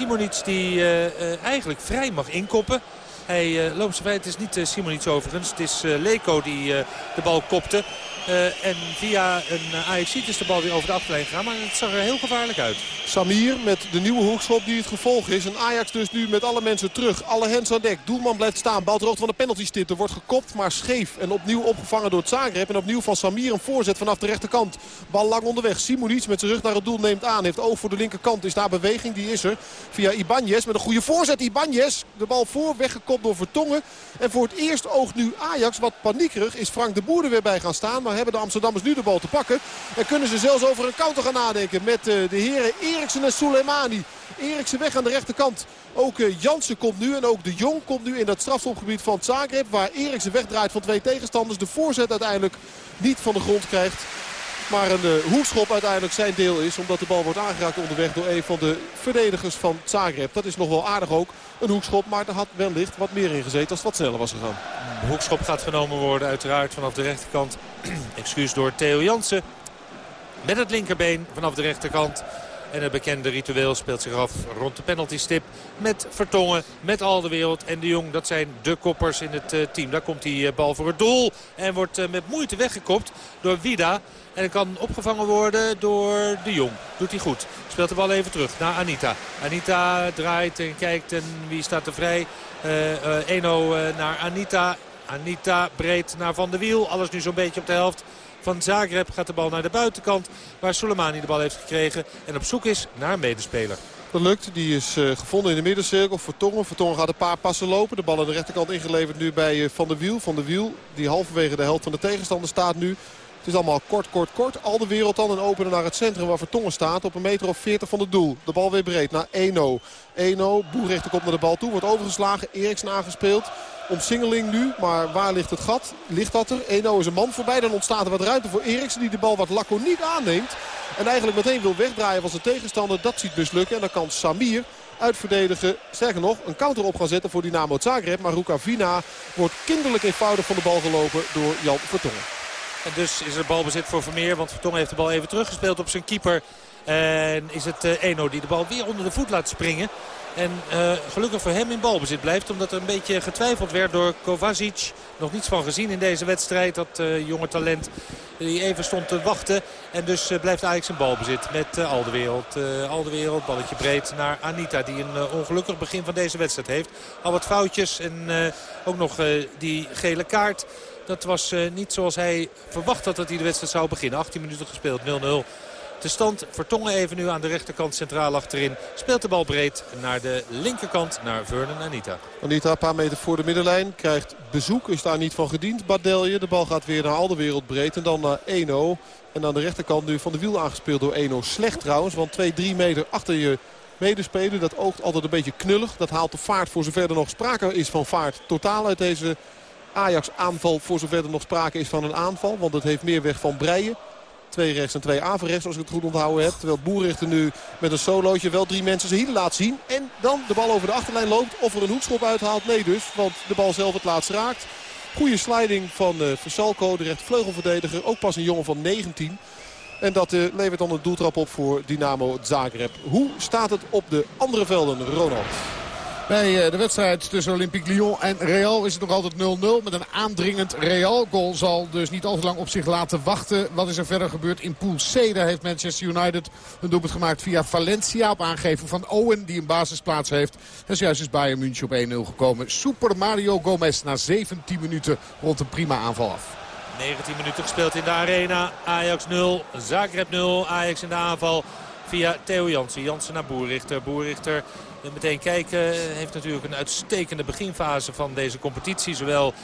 Simonic die eigenlijk vrij mag inkoppen. Hij loopt zo vrij. Het is niet Simonic overigens. Het is Leko die de bal kopte. Uh, en via een uh, AFC is de bal weer over de achterlijn gegaan. Maar het zag er heel gevaarlijk uit. Samir met de nieuwe hoekschop die het gevolg is. En Ajax dus nu met alle mensen terug. Alle hens aan dek. Doelman blijft staan. Bal ter van de penaltystip. Er wordt gekopt maar scheef. En opnieuw opgevangen door het Zagreb. En opnieuw van Samir een voorzet vanaf de rechterkant. Bal lang onderweg. Simonic met zijn rug naar het doel neemt aan. Heeft oog voor de linkerkant. Is daar beweging. Die is er. Via Ibanez met een goede voorzet. Ibanez. De bal voor. Weggekopt door Vertongen. En voor het eerst oogt nu Ajax wat paniekerig. Is Frank de Boer er weer bij gaan staan. Maar hebben de Amsterdammers nu de bal te pakken. En kunnen ze zelfs over een counter gaan nadenken met eh, de heren Eriksen en Soleimani. Eriksen weg aan de rechterkant. Ook eh, Jansen komt nu en ook de Jong komt nu in dat strafschopgebied van Zagreb. Waar Eriksen wegdraait van twee tegenstanders. De voorzet uiteindelijk niet van de grond krijgt. Maar een uh, hoekschop uiteindelijk zijn deel is. Omdat de bal wordt aangeraakt onderweg door een van de verdedigers van Zagreb. Dat is nog wel aardig ook. Een hoekschop. Maar er had wellicht wat meer in gezeten als het wat sneller was gegaan. De hoekschop gaat genomen worden uiteraard vanaf de rechterkant. Excuus door Theo Jansen. Met het linkerbeen vanaf de rechterkant. En het bekende ritueel speelt zich af rond de penaltystip. Met Vertongen, met al de wereld en de Jong. Dat zijn de koppers in het eh, team. Daar komt die eh, bal voor het doel. En wordt eh, met moeite weggekopt door Vida. En kan opgevangen worden door de Jong. Doet hij goed. Speelt de bal even terug naar Anita. Anita draait en kijkt en wie staat er vrij? Uh, Eno naar Anita. Anita breed naar Van der Wiel. Alles nu zo'n beetje op de helft van Zagreb gaat de bal naar de buitenkant. Waar Soleimani de bal heeft gekregen. En op zoek is naar een medespeler. Dat lukt. Die is uh, gevonden in de middencirkel. Vertongen. Vertongen gaat een paar passen lopen. De bal aan de rechterkant ingeleverd nu bij uh, Van der Wiel. Van der Wiel die halverwege de helft van de tegenstander staat nu. Het is allemaal kort, kort, kort. Al de wereld dan en openen naar het centrum waar Vertongen staat. Op een meter of 40 van het doel. De bal weer breed naar Eno. Eno, Boerrechter komt naar de bal toe. Wordt overgeslagen. Eriksen aangespeeld. Omsingeling nu, maar waar ligt het gat? Ligt dat er? Eno is een man voorbij. Dan ontstaat er wat ruimte voor Eriksen die de bal wat laconiek aanneemt. En eigenlijk meteen wil wegdraaien van zijn tegenstander. Dat ziet mislukken. En dan kan Samir uitverdedigen. Sterker nog, een counter op gaan zetten voor Dynamo Zagreb. Maar Vina wordt kinderlijk eenvoudig van de bal gelopen door Jan Vertongen. En dus is er balbezit voor Vermeer. Want Vertongen heeft de bal even teruggespeeld op zijn keeper. En is het uh, Eno die de bal weer onder de voet laat springen. En uh, gelukkig voor hem in balbezit blijft. Omdat er een beetje getwijfeld werd door Kovacic. Nog niets van gezien in deze wedstrijd. Dat uh, jonge talent die even stond te wachten. En dus uh, blijft Ajax in balbezit met uh, Aldewereld. Aldewereld, balletje breed naar Anita. Die een ongelukkig begin van deze wedstrijd heeft. Al wat foutjes en ook nog die gele kaart. Dat was niet zoals hij verwacht had dat hij de wedstrijd zou beginnen. 18 minuten gespeeld, 0-0. De stand Vertongen even nu aan de rechterkant centraal achterin. Speelt de bal breed naar de linkerkant naar Vernon Anita. Anita een paar meter voor de middenlijn. Krijgt bezoek. Is daar niet van gediend. Badelje. De bal gaat weer naar al de wereld breed. En dan naar Eno. En aan de rechterkant nu van de wiel aangespeeld door Eno. Slecht trouwens. Want 2-3 meter achter je medespeler. Dat oogt altijd een beetje knullig. Dat haalt de vaart voor zover er nog sprake is van vaart. Totaal uit deze Ajax aanval voor zover er nog sprake is van een aanval. Want het heeft meer weg van breien. Twee rechts en twee averechts als ik het goed onthouden heb. Terwijl Boerichter nu met een solootje wel drie mensen zijn hielen laat zien. En dan de bal over de achterlijn loopt. Of er een hoekschop uithaalt? Nee dus. Want de bal zelf het laatst raakt. Goede sliding van uh, Versalco, de rechtvleugelverdediger. Ook pas een jongen van 19. En dat uh, levert dan een doeltrap op voor Dynamo Zagreb. Hoe staat het op de andere velden, Ronald? Bij eh, de wedstrijd tussen Olympique Lyon en Real is het nog altijd 0-0. Met een aandringend Real. Goal zal dus niet al te lang op zich laten wachten. Wat is er verder gebeurd in Pool C? Daar heeft Manchester United een doelpunt gemaakt via Valencia. Op aangeven van Owen die een basisplaats heeft. En zojuist is Bayern München op 1-0 gekomen. Super Mario Gomez na 17 minuten rond een prima aanval af. 19 minuten gespeeld in de arena. Ajax 0, Zagreb 0. Ajax in de aanval via Theo Jansen. Jansen naar Boerrichter. Boerrichter meteen kijken. Heeft natuurlijk een uitstekende beginfase van deze competitie. Zowel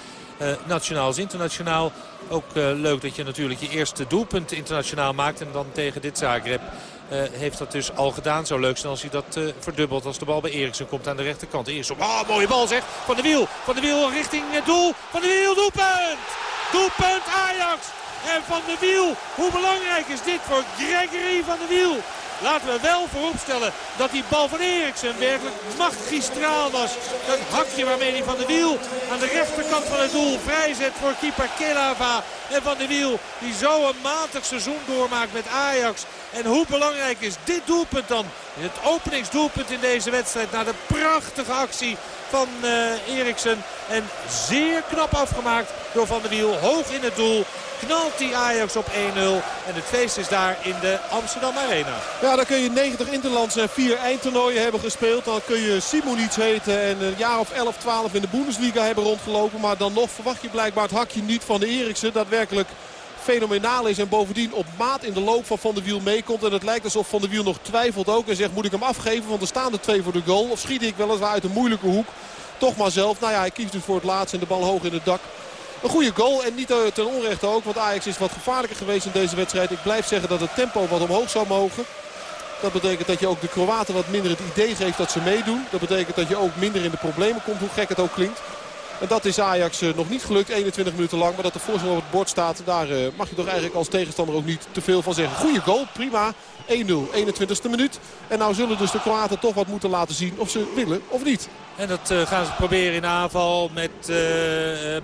uh, nationaal als internationaal. Ook uh, leuk dat je natuurlijk je eerste doelpunt internationaal maakt. En dan tegen dit Zagreb uh, heeft dat dus al gedaan. Zo leuk zijn als hij dat verdubbelt als de bal bij Eriksen komt aan de rechterkant. Eerst op, oh mooie bal zeg. Van de wiel, van de wiel richting het doel. Van de wiel, doelpunt! Doelpunt Ajax! En Van de Wiel, hoe belangrijk is dit voor Gregory van de Wiel? Laten we wel vooropstellen dat die bal van Eriksen werkelijk magistraal was. Dat hakje waarmee hij van de wiel aan de rechterkant van het doel vrijzet voor keeper Kelava. En van de wiel die zo een matig seizoen doormaakt met Ajax. En hoe belangrijk is dit doelpunt dan? Het openingsdoelpunt in deze wedstrijd na de prachtige actie van uh, Eriksen. En zeer knap afgemaakt door Van der Wiel. Hoog in het doel knalt die Ajax op 1-0. En het feest is daar in de Amsterdam Arena. Ja, dan kun je 90 interlands en 4 eindtoernooien hebben gespeeld. Dan kun je Simonic heten en een jaar of 11, 12 in de Bundesliga hebben rondgelopen. Maar dan nog verwacht je blijkbaar het hakje niet van de Eriksen. Daadwerkelijk fenomenaal is. En bovendien op maat in de loop van Van der Wiel meekomt. En het lijkt alsof Van der Wiel nog twijfelt ook. En zegt moet ik hem afgeven want er staan er twee voor de goal. Of schiet ik weliswaar uit een moeilijke hoek. Toch maar zelf. Nou ja, hij kiest dus voor het laatste en de bal hoog in het dak. Een goede goal en niet ten onrechte ook. Want Ajax is wat gevaarlijker geweest in deze wedstrijd. Ik blijf zeggen dat het tempo wat omhoog zou mogen. Dat betekent dat je ook de Kroaten wat minder het idee geeft dat ze meedoen. Dat betekent dat je ook minder in de problemen komt, hoe gek het ook klinkt. En dat is Ajax eh, nog niet gelukt, 21 minuten lang. Maar dat de voorstel op het bord staat, daar eh, mag je toch eigenlijk als tegenstander ook niet te veel van zeggen. Goede goal, prima. 1-0, 21ste minuut. En nou zullen dus de Kroaten toch wat moeten laten zien of ze willen of niet. En dat uh, gaan ze proberen in aanval met uh,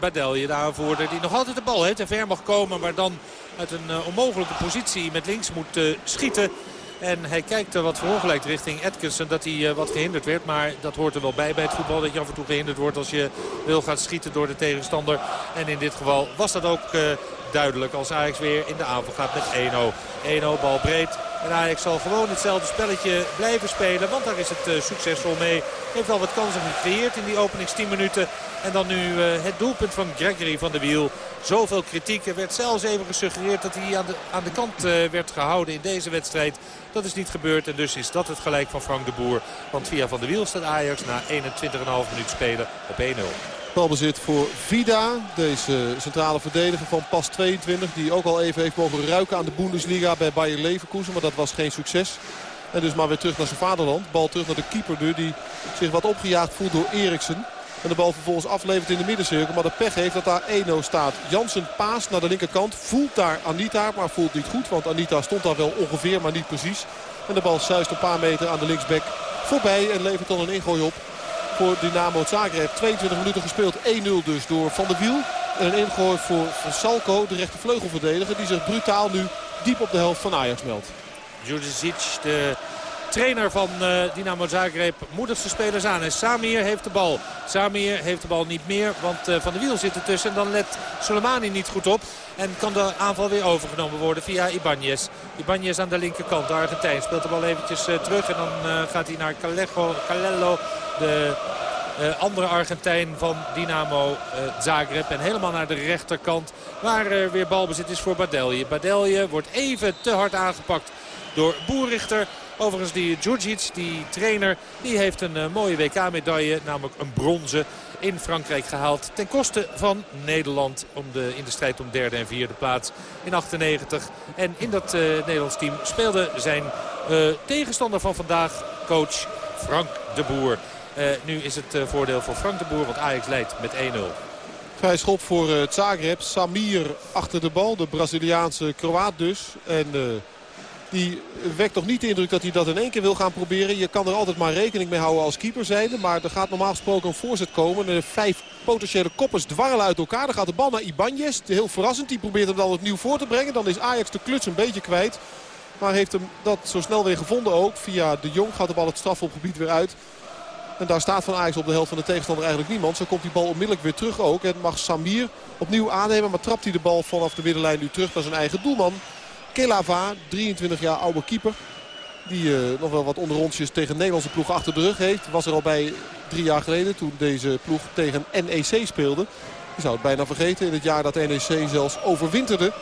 Badelje, de aanvoerder. Die nog altijd de bal heeft en ver mag komen. Maar dan uit een onmogelijke positie met links moet schieten. En hij kijkt wat verongelijkt richting Atkinson. Dat hij wat gehinderd werd. Maar dat hoort er wel bij bij het voetbal. Dat je af en toe gehinderd wordt als je wil gaan schieten door de tegenstander. En in dit geval was dat ook duidelijk als Ajax weer in de aanval gaat met 1-0. 1-0 bal breed. En Ajax zal gewoon hetzelfde spelletje blijven spelen. Want daar is het uh, succesvol mee. Heeft al wat kansen gecreëerd in die openings 10 minuten. En dan nu uh, het doelpunt van Gregory van de Wiel. Zoveel kritiek. Er werd zelfs even gesuggereerd dat hij aan de, aan de kant uh, werd gehouden in deze wedstrijd. Dat is niet gebeurd en dus is dat het gelijk van Frank de Boer. Want via Van de Wiel staat Ajax na 21,5 minuut spelen op 1-0. Balbezit voor Vida, deze centrale verdediger van pas 22. Die ook al even heeft mogen ruiken aan de Bundesliga bij Bayer Leverkusen. Maar dat was geen succes. En dus maar weer terug naar zijn vaderland. Bal terug naar de keeper die zich wat opgejaagd voelt door Eriksen. En de bal vervolgens aflevert in de middencirkel. Maar de pech heeft dat daar 1-0 staat. Jansen paast naar de linkerkant. Voelt daar Anita, maar voelt niet goed. Want Anita stond daar wel ongeveer, maar niet precies. En de bal zuist een paar meter aan de linksback voorbij. En levert dan een ingooi op voor Dynamo Zagreb. 22 minuten gespeeld. 1-0 dus door Van der Wiel. En een ingooi voor Salko, de rechtervleugelverdediger. Die zich brutaal nu diep op de helft van Ajax meldt. Juricic, de trainer van uh, Dynamo Zagreb, moedigt zijn spelers aan. En Samir heeft de bal. Samir heeft de bal niet meer, want uh, Van der Wiel zit ertussen. En dan let Soleimani niet goed op. En kan de aanval weer overgenomen worden via Ibanez. Ibanez aan de linkerkant. De Argentijn speelt de bal eventjes uh, terug. En dan gaat hij naar Callejo, Calello, de andere Argentijn van Dynamo Zagreb. En helemaal naar de rechterkant waar er weer balbezit is voor Badelje. Badelje wordt even te hard aangepakt door Boerrichter. Overigens die Djurdjic, die trainer, die heeft een uh, mooie WK-medaille. Namelijk een bronzen in Frankrijk gehaald. Ten koste van Nederland om de, in de strijd om derde en vierde plaats in 98. En in dat uh, Nederlands team speelde zijn uh, tegenstander van vandaag, coach Frank de Boer. Nu is het voordeel voor Frank de Boer, want Ajax leidt met 1-0. Vrij schop voor Zagreb. Samir achter de bal, de Braziliaanse Kroaat dus. En die wekt toch niet de indruk dat hij dat in één keer wil gaan proberen. Je kan er altijd maar rekening mee houden als keeper zijnde. Maar er gaat normaal gesproken een voorzet komen. Er vijf potentiële koppers dwarrelen uit elkaar. Dan gaat de bal naar Ibanez. Heel verrassend. Die probeert hem dan opnieuw voor te brengen. Dan is Ajax de kluts een beetje kwijt. Maar heeft hem dat zo snel weer gevonden ook. Via de Jong gaat de bal het strafopgebied weer uit. En daar staat van Ajax op de helft van de tegenstander eigenlijk niemand. Zo komt die bal onmiddellijk weer terug ook. En mag Samir opnieuw aannemen. Maar trapt hij de bal vanaf de middenlijn nu terug naar zijn eigen doelman. Kelava, 23 jaar oude keeper. Die uh, nog wel wat onderrondjes tegen de Nederlandse ploeg achter de rug heeft. Was er al bij drie jaar geleden toen deze ploeg tegen NEC speelde. Je zou het bijna vergeten in het jaar dat NEC zelfs overwinterde.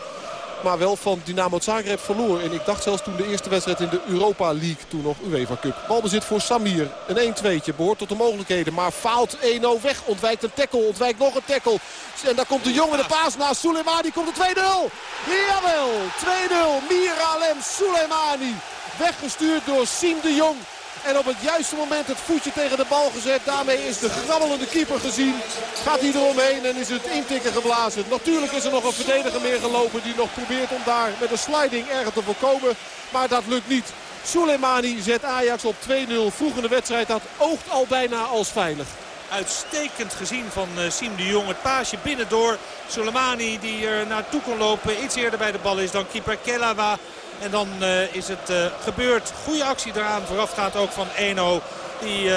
Maar wel van Dynamo Zagreb verloor. En ik dacht zelfs toen de eerste wedstrijd in de Europa League. Toen nog UEFA Cup. Balbezit voor Samir. Een 1-2'tje. Behoort tot de mogelijkheden. Maar faalt 1-0 weg. Ontwijkt een tackle. Ontwijkt nog een tackle. En daar komt de jongen de paas naast Soleimani. Komt de 2-0. Jawel. 2-0. Miralem Soleimani. Weggestuurd door Siem de Jong. En op het juiste moment het voetje tegen de bal gezet. Daarmee is de grabbelende keeper gezien. Gaat hij eromheen en is het intikken geblazen. Natuurlijk is er nog een verdediger meer gelopen die nog probeert om daar met een sliding erger te voorkomen. Maar dat lukt niet. Soleimani zet Ajax op 2-0 vroeg wedstrijd. Dat oogt al bijna als veilig. Uitstekend gezien van uh, Siem de Jong. Het paasje binnendoor. Soleimani die er naartoe kon lopen. Iets eerder bij de bal is dan keeper Kelawa. En dan uh, is het uh, gebeurd. Goede actie eraan. Voorafgaand ook van Eno. Die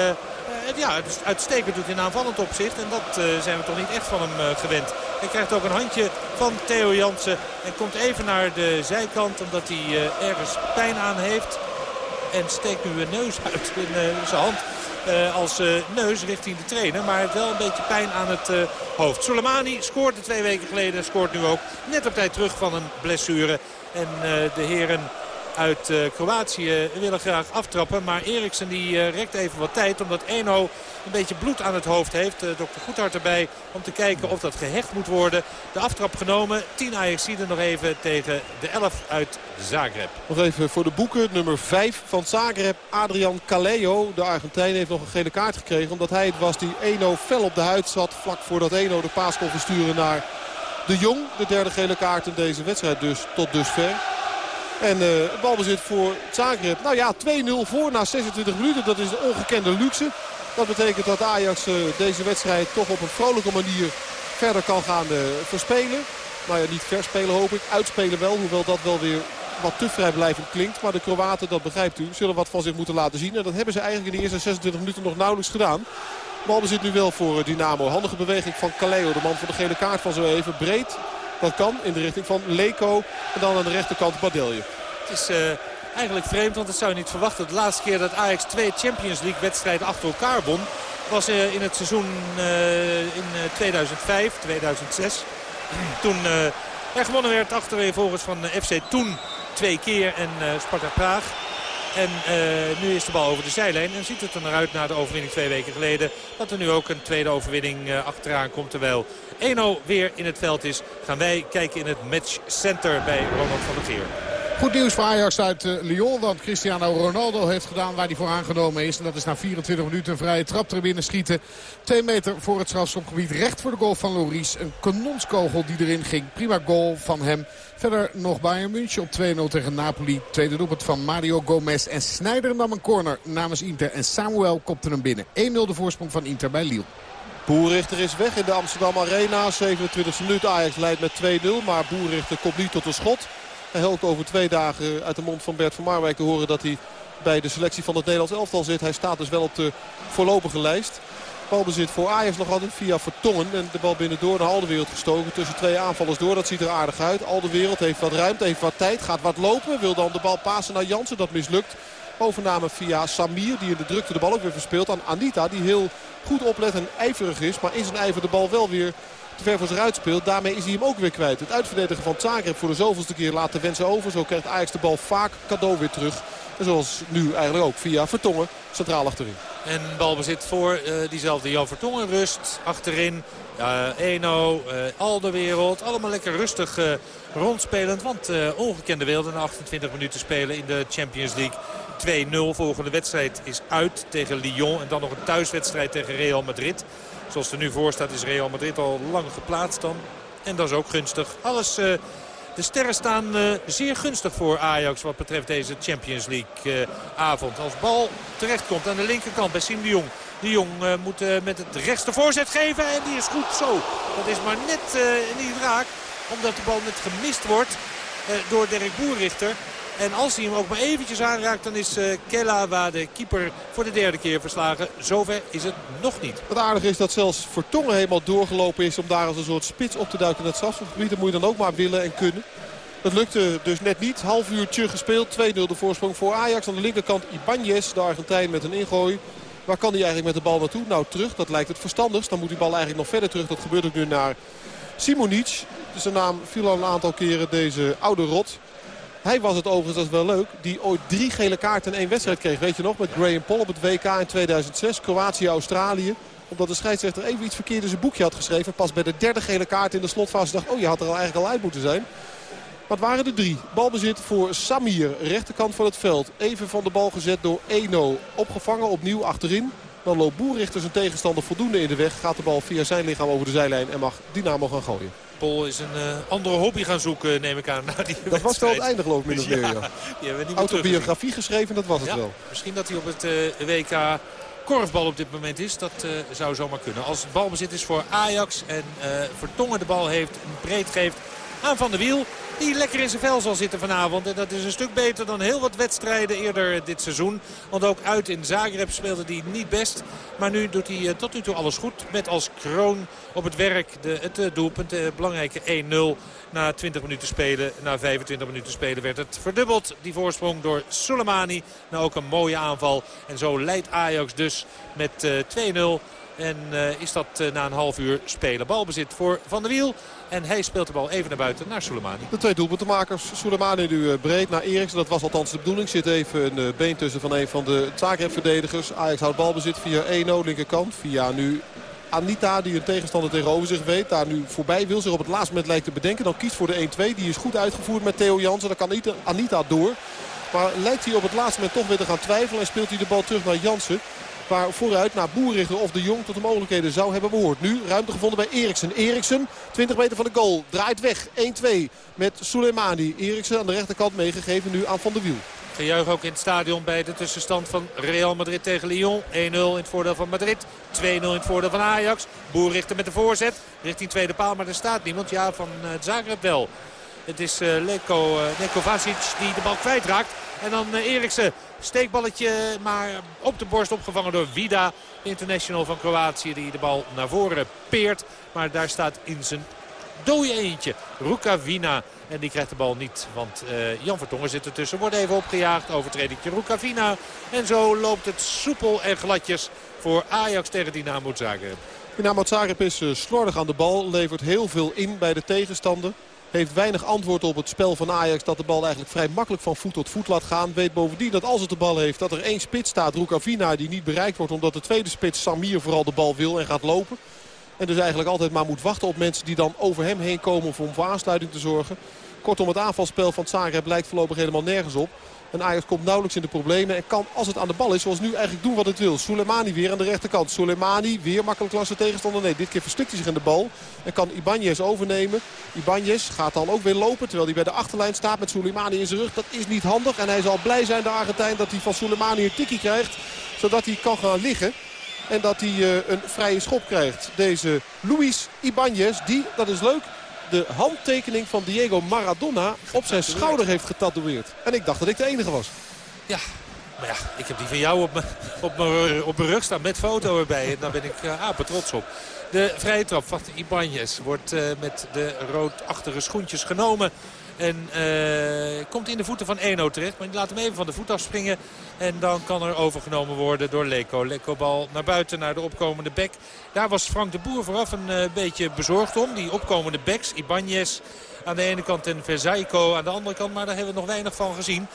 het ja, uitstekend doet in aanvallend opzicht. En dat zijn we toch niet echt van hem gewend. Hij krijgt ook een handje van Theo Jansen. En komt even naar de zijkant omdat hij ergens pijn aan heeft. En steekt nu een neus uit in zijn hand. Als neus richting de trainer. Maar wel een beetje pijn aan het uh, hoofd. Soleimani scoorde twee weken geleden. Scoort nu ook net op tijd terug van een blessure. En de heren uit uh, Kroatië willen graag aftrappen. Maar Eriksen die uh, rekt even wat tijd. Omdat Eno een beetje bloed aan het hoofd heeft. Dokter Goedhart erbij om te kijken of dat gehecht moet worden. De aftrap genomen. 10 Ajax er nog even tegen de 11 uit Zagreb. Nog even voor de boeken. Nummer 5 van Zagreb. Adrian Caleo. De Argentijn heeft nog een gele kaart gekregen. Omdat hij het was die Eno fel op de huid zat. Vlak voordat Eno de paas kon versturen naar de Jong. De derde gele kaart in deze wedstrijd dus tot dusver. En uh, balbezit voor Zagreb. Nou ja, 2-0 voor na 26 minuten. Dat is een ongekende luxe. Dat betekent dat Ajax uh, deze wedstrijd toch op een vrolijke manier verder kan gaan uh, verspelen. Nou ja, niet verspelen hoop ik. Uitspelen wel, hoewel dat wel weer wat te vrijblijvend klinkt. Maar de Kroaten, dat begrijpt u, zullen wat van zich moeten laten zien. En dat hebben ze eigenlijk in de eerste 26 minuten nog nauwelijks gedaan. Balbezit nu wel voor Dynamo. Handige beweging van Kaleo, de man van de gele kaart van zo even. Breed, dat kan in de richting van Leko. En dan aan de rechterkant Badelje. Het is uh, eigenlijk vreemd, want dat zou je niet verwachten. De laatste keer dat Ajax twee Champions League wedstrijden achter elkaar won... was uh, in het seizoen in 2005, 2006. Toen er gewonnen werd achter volgens van FC Toen twee keer en Sparta Praag. En uh, nu is de bal over de zijlijn. En ziet het er naar uit na de overwinning twee weken geleden. Dat er nu ook een tweede overwinning uh, achteraan komt. Terwijl 1-0 weer in het veld is. Gaan wij kijken in het matchcenter bij Ronald van der Geer. Goed nieuws voor Ajax uit uh, Lyon. Want Cristiano Ronaldo heeft gedaan waar hij voor aangenomen is. En dat is na 24 minuten een vrije trap er binnen schieten. Twee meter voor het strafschopgebied. Recht voor de goal van Loris. Een kanonskogel die erin ging. Prima goal van hem. Verder nog Bayern München op 2-0 tegen Napoli. Tweede doelpunt van Mario Gomez. En Sneijder nam een corner namens Inter. En Samuel kopte hem binnen. 1-0 de voorsprong van Inter bij Lille. Boerrichter is weg in de Amsterdam Arena. 27 minuut Ajax leidt met 2-0. Maar Boerrichter komt niet tot een schot. Helpt over twee dagen uit de mond van Bert van Marwijk te horen dat hij bij de selectie van het Nederlands elftal zit. Hij staat dus wel op de voorlopige lijst. Balbezit voor Ajax nog altijd via Vertongen. En de bal binnendoor naar Aldewereld gestoken. Tussen twee aanvallers door. Dat ziet er aardig uit. Aldewereld heeft wat ruimte, heeft wat tijd. Gaat wat lopen. Wil dan de bal pasen naar Jansen. Dat mislukt. Overname via Samir. Die in de drukte de bal ook weer verspeelt aan Anita. Die heel goed oplet en ijverig is. Maar in zijn ijver de bal wel weer te ver voor zich uitspeelt. Daarmee is hij hem ook weer kwijt. Het uitverdedigen van Zagreb voor de zoveelste keer laat de wensen over. Zo krijgt Ajax de bal vaak cadeau weer terug. En zoals nu eigenlijk ook via Vertongen centraal achterin. En balbezit voor uh, diezelfde Jan Vertongen rust achterin. Uh, Eno, uh, Alderwereld. Allemaal lekker rustig uh, rondspelend. Want ongekende wilde na 28 minuten spelen in de Champions League. 2-0 volgende wedstrijd is uit tegen Lyon. En dan nog een thuiswedstrijd tegen Real Madrid. Zoals er nu voor staat is Real Madrid al lang geplaatst dan. En dat is ook gunstig. Alles, de sterren staan zeer gunstig voor Ajax wat betreft deze Champions League avond. Als bal terechtkomt aan de linkerkant bij Sim de Jong. De Jong moet met het rechtste voorzet geven en die is goed zo. Dat is maar net niet raak omdat de bal net gemist wordt door Dirk Boerrichter. En als hij hem ook maar eventjes aanraakt, dan is Kella, de keeper voor de derde keer verslagen. Zover is het nog niet. Wat aardig is dat zelfs Vertongen helemaal doorgelopen is om daar als een soort spits op te duiken in het strafgebied. Dat moet je dan ook maar willen en kunnen. Dat lukte dus net niet. Half uurtje gespeeld. 2-0 de voorsprong voor Ajax. Aan de linkerkant Ibanez, de Argentijn met een ingooi. Waar kan hij eigenlijk met de bal naartoe? Nou, terug. Dat lijkt het verstandigst. Dan moet die bal eigenlijk nog verder terug. Dat gebeurt ook nu naar Simonic. Zijn naam viel al een aantal keren deze oude rot. Hij was het overigens, dat is wel leuk, die ooit drie gele kaarten in één wedstrijd kreeg. Weet je nog, met Graham Paul op het WK in 2006. Kroatië-Australië. Omdat de scheidsrechter even iets verkeerd in zijn boekje had geschreven. Pas bij de derde gele kaart in de slotfase dacht, oh je had er al eigenlijk al uit moeten zijn. Wat waren er drie? Balbezit voor Samir, rechterkant van het veld. Even van de bal gezet door Eno. Opgevangen opnieuw achterin. Dan loopt Boerrichter zijn tegenstander voldoende in de weg. Gaat de bal via zijn lichaam over de zijlijn en mag Dynamo gaan gooien. Pol is een andere hobby gaan zoeken, neem ik aan. dat was wel het einde geloof ik min of meer, ja. ja. Autobiografie geschreven, dat was het wel. Misschien dat hij op het WK korfbal op dit moment is. Dat uh, zou zomaar kunnen. Als het balbezit is voor Ajax en Vertongen de bal heeft, breed geeft aan Van der Wiel. Die lekker in zijn vel zal zitten vanavond. En dat is een stuk beter dan heel wat wedstrijden eerder dit seizoen. Want ook uit in Zagreb speelde hij niet best. Maar nu doet hij eh, tot nu toe alles goed. Met als kroon op het werk de, het doelpunt. De belangrijke 1-0 na 20 minuten spelen. Na 25 minuten spelen werd het verdubbeld. Die voorsprong door Soleimani. Nou ook een mooie aanval. En zo leidt Ajax dus met 2-0 en is dat na een half uur spelen. Balbezit voor Van der Wiel. En hij speelt de bal even naar buiten naar Soleimani. De twee doelpuntenmakers. Soleimani nu uh, breed naar Eriksen. Dat was althans de bedoeling. Zit even een been tussen van een van de Zagreb-verdedigers. Ajax houdt balbezit via 1-0 linkerkant. Via nu Anita die een tegenstander tegenover zich weet. Daar nu voorbij wil zich op het laatste moment lijkt te bedenken. Dan kiest voor de 1-2. Die is goed uitgevoerd met Theo Jansen. Dan kan Anita door. Maar lijkt hij op het laatste moment toch weer te gaan twijfelen. En speelt hij de bal terug naar Jansen. Waar vooruit naar Boerrichter of de Jong tot de mogelijkheden zou hebben behoord. Nu ruimte gevonden bij Eriksen. Eriksen 20 meter van de goal. Draait weg. 1-2 met Soleimani. Eriksen aan de rechterkant meegegeven nu aan Van der Wiel. Gejuich ook in het stadion bij de tussenstand van Real Madrid tegen Lyon. 1-0 in het voordeel van Madrid. 2-0 in het voordeel van Ajax. Boerrichter met de voorzet. Richting tweede paal, maar er staat niemand. Ja, van uh, Zagreb wel. Het is uh, Leko, uh, Neko Vasic die de bal kwijtraakt. En dan Eriksen. Steekballetje, maar op de borst opgevangen door Vida. International van Kroatië die de bal naar voren peert. Maar daar staat in zijn dode eentje. Rukavina. En die krijgt de bal niet, want uh, Jan Vertongen zit ertussen. Wordt even opgejaagd, overtreding Rukavina. En zo loopt het soepel en gladjes voor Ajax tegen Dynamo Zagreb. Dynamo Zagreb is uh, slordig aan de bal, levert heel veel in bij de tegenstander. Heeft weinig antwoord op het spel van Ajax dat de bal eigenlijk vrij makkelijk van voet tot voet laat gaan. Weet bovendien dat als het de bal heeft dat er één spits staat, Rukavina, die niet bereikt wordt. Omdat de tweede spits Samir vooral de bal wil en gaat lopen. En dus eigenlijk altijd maar moet wachten op mensen die dan over hem heen komen om voor aansluiting te zorgen. Kortom, het aanvalspel van Zagreb lijkt voorlopig helemaal nergens op. En Ajax komt nauwelijks in de problemen. En kan, als het aan de bal is, zoals nu eigenlijk doen wat het wil. Soleimani weer aan de rechterkant. Soleimani weer makkelijk langs de tegenstander. Nee, dit keer verstikt hij zich in de bal. En kan Ibanez overnemen. Ibanez gaat dan ook weer lopen. Terwijl hij bij de achterlijn staat met Soleimani in zijn rug. Dat is niet handig. En hij zal blij zijn, de Argentijn, dat hij van Soleimani een tikkie krijgt. Zodat hij kan gaan liggen. En dat hij uh, een vrije schop krijgt. Deze Luis Ibanez, die, dat is leuk, de handtekening van Diego Maradona op zijn schouder heeft getatoeëerd. En ik dacht dat ik de enige was. Ja, maar ja, ik heb die van jou op mijn, rug staan met foto erbij. En daar ben ik uh, apen trots op. De vrije trap van Ibanez wordt uh, met de roodachtige schoentjes genomen. En uh, komt in de voeten van Eno terecht. Maar die laat hem even van de voet afspringen. En dan kan er overgenomen worden door Leko. Leko bal naar buiten naar de opkomende bek. Daar was Frank de Boer vooraf een uh, beetje bezorgd om. Die opkomende backs. Ibanez aan de ene kant en Verzaiko aan de andere kant. Maar daar hebben we nog weinig van gezien.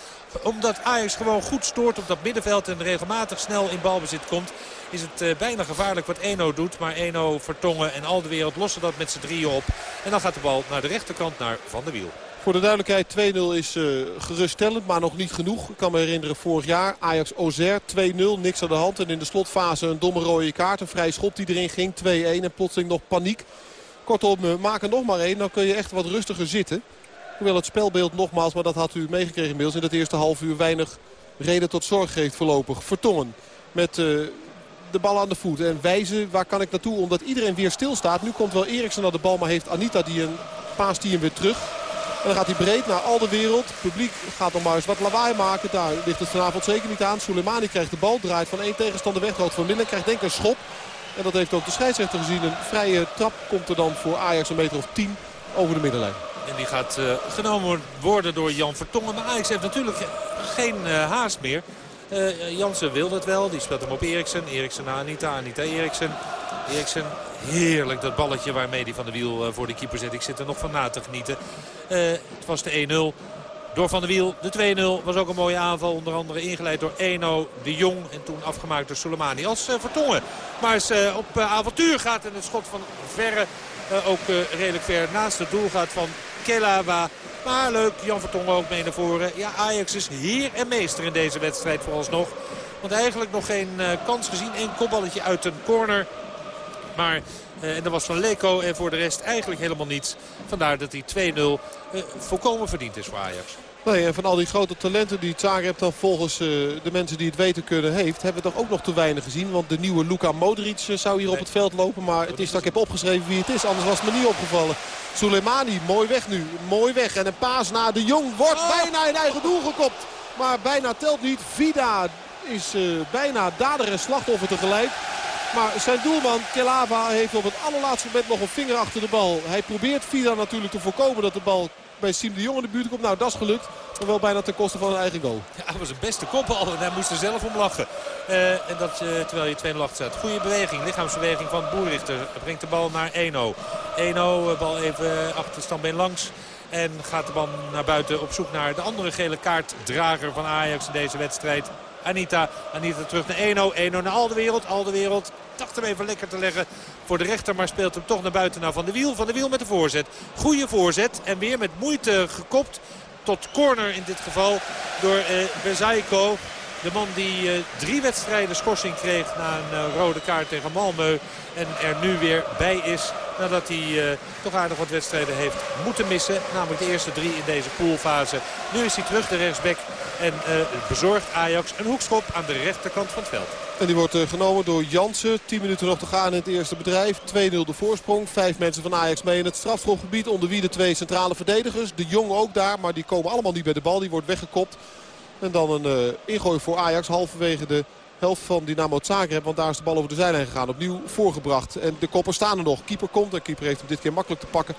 Omdat Ajax gewoon goed stoort op dat middenveld en regelmatig snel in balbezit komt. Is het uh, bijna gevaarlijk wat Eno doet. Maar Eno, Vertongen en al de wereld lossen dat met z'n drieën op. En dan gaat de bal naar de rechterkant naar Van der Wiel. Voor de duidelijkheid 2-0 is uh, geruststellend, maar nog niet genoeg. Ik kan me herinneren vorig jaar Ajax-Ozer 2-0, niks aan de hand. En in de slotfase een domme rode kaart, een vrij schop die erin ging. 2-1 en plotseling nog paniek. Kortom, uh, maak er nog maar één, dan kun je echt wat rustiger zitten. Hoewel het spelbeeld nogmaals, maar dat had u meegekregen inmiddels... in het eerste half uur weinig reden tot zorg geeft voorlopig. Vertongen met... Uh, de bal aan de voet. En wijzen, waar kan ik naartoe? Omdat iedereen weer stilstaat. Nu komt wel Eriksen naar de bal, maar heeft Anita die een paas die hem weer terug. En dan gaat hij breed naar al de wereld. Het publiek gaat nog maar eens wat lawaai maken. Daar ligt het vanavond zeker niet aan. Soleimani krijgt de bal. Draait van één tegenstander weg. Rood van Midden krijgt denk ik een schop. En dat heeft ook de scheidsrechter gezien. Een vrije trap komt er dan voor Ajax een meter of tien over de middenlijn. En die gaat uh, genomen worden door Jan Vertongen. Maar Ajax heeft natuurlijk geen uh, haast meer. Uh, Jansen wil het wel. Die speelt hem op Eriksen. Eriksen naar Anita. Anita Eriksen. Eriksen, heerlijk dat balletje waarmee hij van de wiel uh, voor de keeper zet. Ik zit er nog van na te genieten. Uh, het was de 1-0. Door Van de Wiel. De 2-0 was ook een mooie aanval. Onder andere ingeleid door Eno de Jong. En toen afgemaakt door Soleimani als uh, Vertongen. Maar eens op avontuur gaat en het schot van verre ook redelijk ver naast het doel gaat van Kelawa. Maar leuk, Jan Vertongen ook mee naar voren. Ja, Ajax is heer en meester in deze wedstrijd vooralsnog. Want eigenlijk nog geen kans gezien. Eén kopballetje uit een corner. Maar en dat was van Leko en voor de rest eigenlijk helemaal niets. Vandaar dat die 2-0 volkomen verdiend is voor Ajax. Nee, en van al die grote talenten die Zagreb dan volgens uh, de mensen die het weten kunnen heeft... hebben we toch ook nog te weinig gezien. Want de nieuwe Luka Modric zou hier op het veld lopen. Maar het is dat ik heb opgeschreven wie het is. Anders was het me niet opgevallen. Soleimani, mooi weg nu. Mooi weg. En een paas naar de Jong wordt oh. bijna in eigen doel gekopt. Maar bijna telt niet. Vida is uh, bijna dader en slachtoffer tegelijk. Maar zijn doelman Kelava heeft op het allerlaatste moment nog een vinger achter de bal. Hij probeert Vida natuurlijk te voorkomen dat de bal bij Siem de Jong in de buurt komt. Nou, dat is gelukt. Maar wel bijna ten koste van een eigen goal. Ja, dat was een beste kopbal. En hij moest er zelf om lachen. Uh, en dat uh, terwijl je 2-0 achter staat. Goede beweging, lichaamsbeweging van Boerichter. Brengt de bal naar 1-0. 1-0, bal even achter standbeen langs. En gaat de bal naar buiten op zoek naar de andere gele kaartdrager van Ajax in deze wedstrijd. Anita. Anita terug naar 1-0. 1-0 naar de wereld. Dacht hem even lekker te leggen voor de rechter. Maar speelt hem toch naar buiten naar Van de Wiel. Van de Wiel met de voorzet. Goede voorzet. En weer met moeite gekopt tot corner in dit geval door eh. De man die uh, drie wedstrijden schorsing kreeg na een uh, rode kaart tegen Malmö. En er nu weer bij is nadat hij uh, toch aardig wat wedstrijden heeft moeten missen. Namelijk de eerste drie in deze poolfase. Nu is hij terug, de rechtsback. En bezorgt Ajax een hoekschop aan de rechterkant van het veld. En die wordt genomen door Jansen. 10 minuten nog te gaan in het eerste bedrijf. 2-0 de voorsprong. Vijf mensen van Ajax mee in het strafschopgebied. Onder wie de twee centrale verdedigers. De Jong ook daar, maar die komen allemaal niet bij de bal. Die wordt weggekopt. En dan een uh, ingooi voor Ajax halverwege de helft van Dynamo Zagreb. Want daar is de bal over de zijlijn gegaan. Opnieuw voorgebracht. En de koppers staan er nog. Keeper komt. En keeper heeft hem dit keer makkelijk te pakken.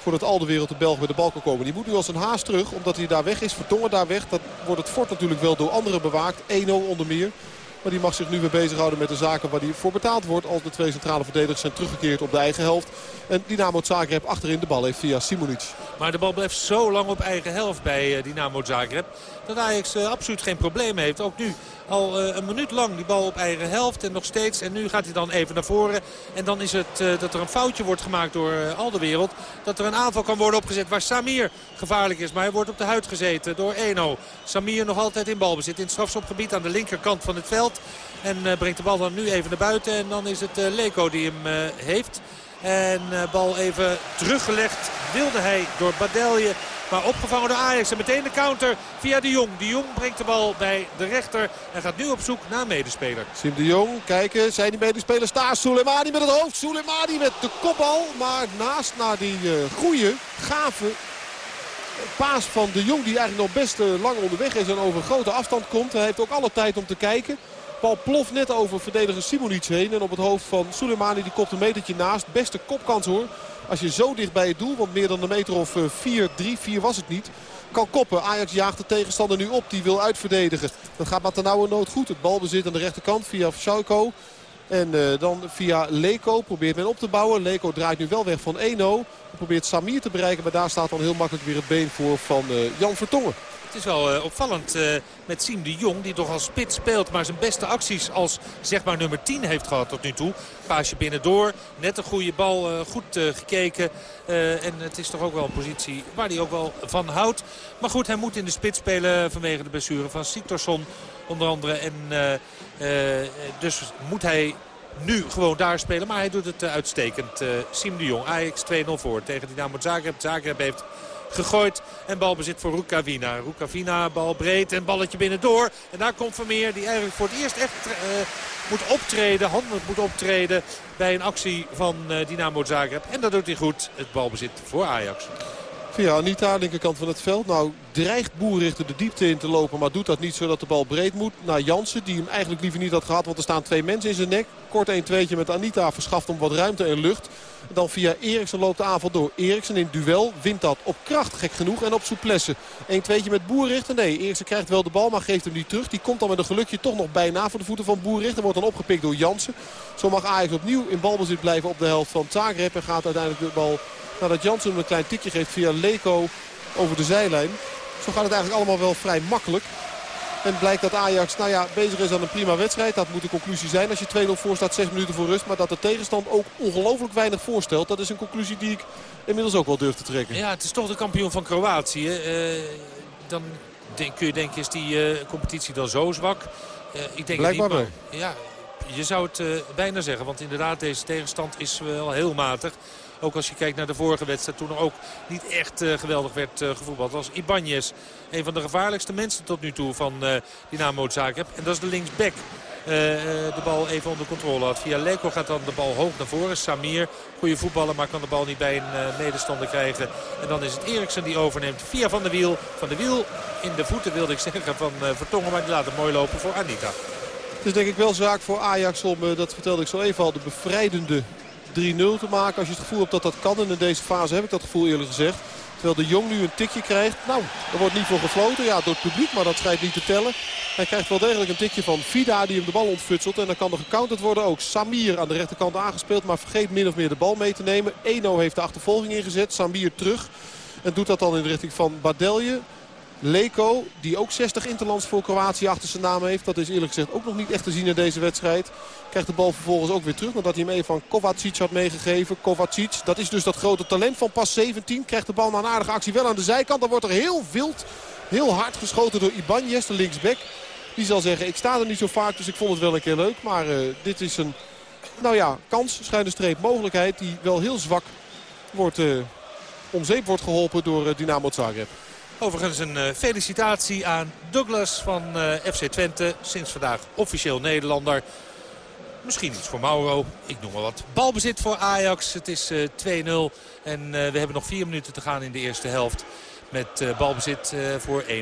Voordat al de wereld de Belg bij de bal kan komen. Die moet nu als een haast terug. Omdat hij daar weg is. Vertongen daar weg. Dat wordt het fort natuurlijk wel door anderen bewaakt. 1-0 onder meer. Maar die mag zich nu weer bezighouden met de zaken waar hij voor betaald wordt. Als de twee centrale verdedigers zijn teruggekeerd op de eigen helft. En Dynamo Zagreb achterin de bal heeft via Simonic. Maar de bal blijft zo lang op eigen helft bij eh, Dynamo Zagreb. Dat Ajax uh, absoluut geen probleem heeft. Ook nu al uh, een minuut lang die bal op eigen helft. En nog steeds. En nu gaat hij dan even naar voren. En dan is het uh, dat er een foutje wordt gemaakt door al de wereld. Dat er een aanval kan worden opgezet waar Samir gevaarlijk is. Maar hij wordt op de huid gezeten door Eno. Samir nog altijd in balbezit in het strafschopgebied aan de linkerkant van het veld. En brengt de bal dan nu even naar buiten. En dan is het Leko die hem heeft. En bal even teruggelegd wilde hij door Badelje. Maar opgevangen door Ajax. En meteen de counter via de Jong. De Jong brengt de bal bij de rechter. En gaat nu op zoek naar een medespeler. Sim de Jong, kijken. Zijn die medespelers daar? Soleimani met het hoofd. Soleimani met de kopbal. Maar naast naar die uh, goede, gave paas van de Jong. Die eigenlijk nog best uh, lang onderweg is en over grote afstand komt. Hij heeft ook alle tijd om te kijken. Bal ploft net over verdediger Simonic heen. En op het hoofd van Soleimani die kopt een metertje naast. Beste kopkans hoor. Als je zo dicht bij het doel, want meer dan een meter of 4, 3, 4 was het niet kan koppen. Ajax jaagt de tegenstander nu op. Die wil uitverdedigen. Dat gaat nauwe nood goed. Het balbezit aan de rechterkant via Schalko. En uh, dan via Leko probeert men op te bouwen. Leko draait nu wel weg van 1-0. Probeert Samir te bereiken. Maar daar staat dan heel makkelijk weer het been voor van uh, Jan Vertongen. Het is wel uh, opvallend uh, met Siem de Jong. Die toch als spits speelt. Maar zijn beste acties als zeg maar nummer 10 heeft gehad tot nu toe. Paasje binnendoor. Net een goede bal. Uh, goed gekeken. en het is toch ook wel een positie waar hij ook wel van houdt. Maar goed, hij moet in de spits spelen vanwege de blessure van Siktorsson. Onder andere. En dus moet hij nu gewoon daar spelen. Maar hij doet het uitstekend. Siem de Jong, Ajax 2-0 voor tegen Dynamo Zagreb. Zagreb heeft gegooid. En balbezit voor Rukavina. Rukavina, bal breed en balletje binnendoor. En daar komt Vermeer die eigenlijk voor het eerst echt uh, moet optreden. Handig moet optreden bij een actie van uh, Dynamo Zagreb. En dat doet hij goed. Het balbezit voor Ajax. Via Anita, linkerkant van het veld. Nou, dreigt Boerrichter de diepte in te lopen, maar doet dat niet zodat de bal breed moet. Naar Jansen, die hem eigenlijk liever niet had gehad, want er staan twee mensen in zijn nek. Kort 1 2 met Anita verschaft om wat ruimte en lucht. Dan via Eriksen loopt de aanval door. Eriksen in duel wint dat op kracht, gek genoeg, en op souplesse. 1 2 met Boerrichter. Nee, Eriksen krijgt wel de bal, maar geeft hem niet terug. Die komt dan met een gelukje toch nog bijna voor de voeten van Boerrichter. Wordt dan opgepikt door Jansen. Zo mag Ajax opnieuw in balbezit blijven op de helft van Zagreb. En gaat uiteindelijk de bal nadat Jansen een klein tikje geeft via Leko over de zijlijn. Zo gaat het eigenlijk allemaal wel vrij makkelijk. En blijkt dat Ajax nou ja, bezig is aan een prima wedstrijd. Dat moet de conclusie zijn als je 2-0 voor staat, 6 minuten voor rust. Maar dat de tegenstand ook ongelooflijk weinig voorstelt. Dat is een conclusie die ik inmiddels ook wel durf te trekken. Ja, het is toch de kampioen van Kroatië. Uh, dan denk, kun je denken, is die uh, competitie dan zo zwak? Uh, ik denk Blijkbaar maar, Ja, je zou het bijna zeggen. Want inderdaad, deze tegenstand is wel heel matig. Ook als je kijkt naar de vorige wedstrijd. Toen er ook niet echt geweldig werd gevoetbald. Als Ibanez. Een van de gevaarlijkste mensen tot nu toe van Dynamo Zagreb. En dat is de linksback. Eh, eh, de bal even onder controle had. Via Leko gaat dan de bal hoog naar voren. Samir, goede voetballer, maar kan de bal niet bij een eh, medestander krijgen. En dan is het Eriksen die overneemt via Van de Wiel. Van de Wiel in de voeten wilde ik zeggen van Vertongen, maar die laat het mooi lopen voor Anita. Het is denk ik wel zaak voor Ajax om, dat vertelde ik zo even al, de bevrijdende 3-0 te maken. Als je het gevoel hebt dat dat kan. En in deze fase heb ik dat gevoel eerlijk gezegd. Terwijl de Jong nu een tikje krijgt. Nou, er wordt niet voor gefloten. Ja, door het publiek, maar dat schijnt niet te tellen. Hij krijgt wel degelijk een tikje van Vida die hem de bal ontfutselt. En dan kan er gecounterd worden ook. Samir aan de rechterkant aangespeeld, maar vergeet min of meer de bal mee te nemen. Eno heeft de achtervolging ingezet. Samir terug. En doet dat dan in de richting van Badelje. Leko, die ook 60 interlands voor Kroatië achter zijn naam heeft. Dat is eerlijk gezegd ook nog niet echt te zien in deze wedstrijd. Krijgt de bal vervolgens ook weer terug. Nadat hij hem even van Kovacic had meegegeven. Kovacic, dat is dus dat grote talent van pas 17. Krijgt de bal na een aardige actie wel aan de zijkant. Dan wordt er heel wild, heel hard geschoten door Ibanez, de linksback. Die zal zeggen, ik sta er niet zo vaak, dus ik vond het wel een keer leuk. Maar uh, dit is een, nou ja, kans, schuine streep, mogelijkheid die wel heel zwak wordt, uh, om zeep wordt geholpen door uh, Dynamo Zagreb. Overigens een uh, felicitatie aan Douglas van uh, FC Twente. Sinds vandaag officieel Nederlander. Misschien iets voor Mauro. Ik noem maar wat. Balbezit voor Ajax. Het is uh, 2-0. En we hebben nog vier minuten te gaan in de eerste helft. Met uh, balbezit uh, voor 1-0. 1-0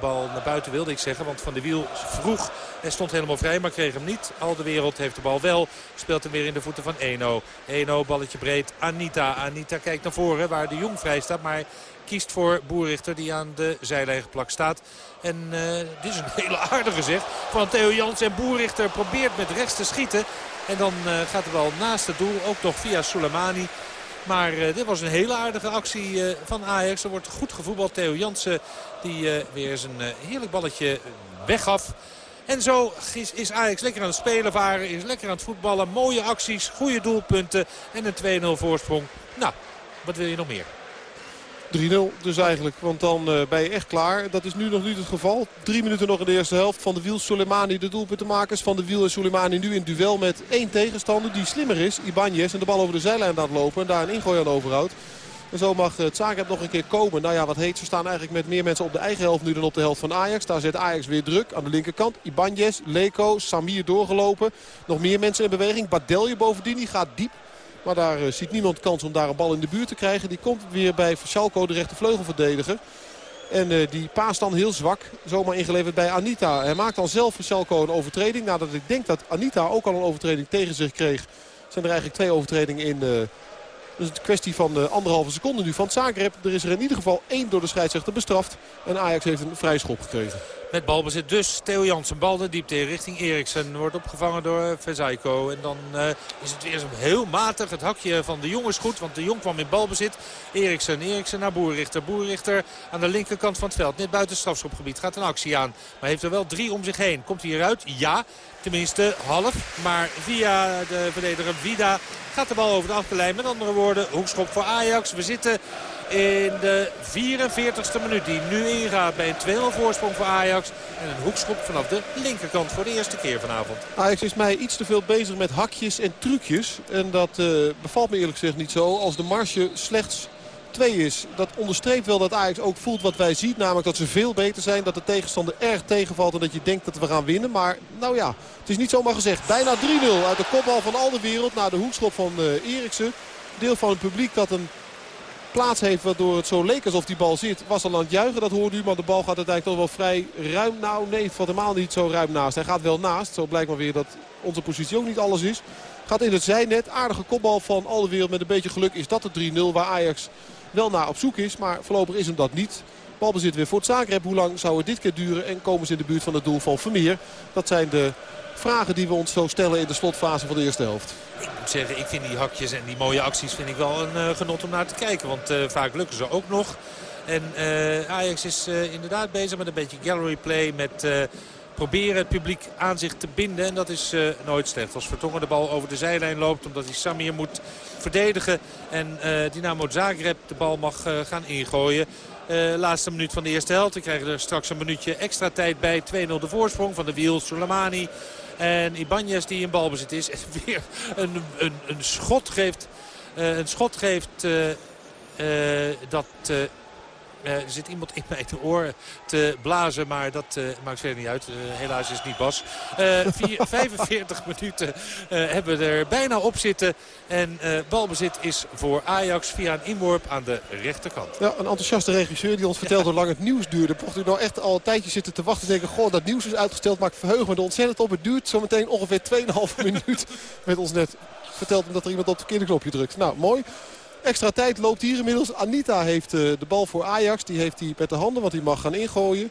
bal naar buiten wilde ik zeggen. Want Van de Wiel vroeg. Hij stond helemaal vrij, maar kreeg hem niet. Al de wereld heeft de bal wel. Speelt hem weer in de voeten van 1-0. 1-0 balletje breed. Anita. Anita kijkt naar voren waar de Jong vrij staat. Maar kiest voor Boerrichter die aan de zijlijn geplakt staat. En uh, dit is een hele aardige zeg van Theo Jans. En Boerrichter probeert met rechts te schieten. En dan gaat de bal naast het doel. Ook nog via Soleimani. Maar uh, dit was een hele aardige actie van Ajax. Er wordt goed gevoetbald. Theo Jansen die weer zijn heerlijk balletje weggaf. En zo is, is, Ajax lekker aan het spelen varen. Is lekker aan het voetballen. Mooie acties, goede doelpunten. En een 2-0 voorsprong. Nou, wat wil je nog meer? 3-0 dus eigenlijk, want dan uh, ben je echt klaar. Dat is nu nog niet het geval. Drie minuten nog in de eerste helft. Van de Wiel, Soleimani de doelpuntenmakers. Van de Wiel en Soleimani nu in duel met één tegenstander die slimmer is. Ibanez en de bal over de zijlijn aan het lopen en daar een ingooi aan overhoudt. En zo mag het Zagreb nog een keer komen. Nou ja, wat heet, ze staan eigenlijk met meer mensen op de eigen helft nu dan op de helft van Ajax. Daar zet Ajax weer druk aan de linkerkant. Ibanez, Leko, Samir doorgelopen. Nog meer mensen in beweging. Badelje bovendien, die gaat diep. Maar daar uh, ziet niemand kans om daar een bal in de buurt te krijgen. Die komt weer bij Verschalco, de rechtervleugelverdediger. En uh, die paast dan heel zwak. Zomaar ingeleverd bij Anita. Hij maakt dan zelf Verschalco een overtreding. Nadat ik denk dat Anita ook al een overtreding tegen zich kreeg. Zijn er eigenlijk twee overtredingen in... Uh, dus het kwestie van anderhalve seconde nu van Zagreb. Er is er in ieder geval één door de scheidsrechter bestraft. En Ajax heeft een vrij schop gekregen. Met balbezit dus Theo Jansen. Bal de diepte richting Eriksen. Wordt opgevangen door Verzaiko. En dan uh, is het weer heel matig. Het hakje van de jongens goed. Want de jong kwam in balbezit. Eriksen. Eriksen naar Boerrichter. Boerrichter aan de linkerkant van het veld. Net buiten het strafschopgebied. Gaat een actie aan. Maar heeft er wel drie om zich heen. Komt hij eruit? Ja. Tenminste half. Maar via de verdediger Vida gaat de bal over de achterlijn. Met andere woorden, hoekschop voor Ajax. We zitten in de 44ste minuut die nu ingaat bij een 2-0 voorsprong voor Ajax. En een hoekschop vanaf de linkerkant voor de eerste keer vanavond. Ajax is mij iets te veel bezig met hakjes en trucjes. En dat uh, bevalt me eerlijk gezegd niet zo. Als de marge slechts 2 is. Dat onderstreept wel dat Ajax ook voelt wat wij zien. Namelijk dat ze veel beter zijn. Dat de tegenstander erg tegenvalt en dat je denkt dat we gaan winnen. Maar nou ja, het is niet zomaar gezegd. Bijna 3-0 uit de kopbal van al de wereld. Naar de hoekschop van uh, Eriksen. Deel van het publiek dat een plaats heeft waardoor het zo leek alsof die bal zit. Was al aan het juichen, dat hoorde u. Maar de bal gaat uiteindelijk toch wel vrij ruim. Nou nee, het valt helemaal niet zo ruim naast. Hij gaat wel naast. Zo blijkt maar weer dat onze positie ook niet alles is. Gaat in het zijnet. Aardige kopbal van al de wereld. Met een beetje geluk is dat de 3-0 waar Ajax wel naar op zoek is. Maar voorlopig is hem dat niet. Balbezit weer voor het Zagreb. Hoe lang zou het dit keer duren? En komen ze in de buurt van het doel van Vermeer? Dat zijn de vragen die we ons zo stellen in de slotfase van de eerste helft. Ik moet zeggen, ik vind die hakjes en die mooie acties vind ik wel een uh, genot om naar te kijken. Want uh, vaak lukken ze ook nog. En uh, Ajax is inderdaad bezig met een beetje gallery play. Met proberen het publiek aan zich te binden. En dat is nooit slecht. Als Vertongen de bal over de zijlijn loopt omdat hij Samir moet verdedigen. En Dynamo Zagreb de bal mag gaan ingooien. Uh, laatste minuut van de eerste helft. We krijgen er straks een minuutje extra tijd bij. 2-0 de voorsprong van de Wiel Soleimani. En Ibanez die in balbezit is. En weer een, een, een schot geeft. Uh, een schot geeft uh, uh, dat er zit iemand in mijn oor te blazen, maar dat uh, maakt verder niet uit. Uh, helaas is het niet Bas. Vier, 45 minuten hebben we er bijna op zitten. En balbezit is voor Ajax via een inworp aan de rechterkant. Ja, een enthousiaste regisseur die ons vertelt ja. hoe lang het nieuws duurde. Mocht u nou echt al een tijdje zitten te wachten en denken... goh, dat nieuws is uitgesteld, maar ik verheug me er ontzettend op. Het duurt zometeen ongeveer 2,5 minuut. Met ons net verteld omdat er iemand op het verkeerde knopje drukt. Nou, mooi. Extra tijd loopt hier inmiddels. Anita heeft de bal voor Ajax. Die heeft hij met de handen, want hij mag gaan ingooien.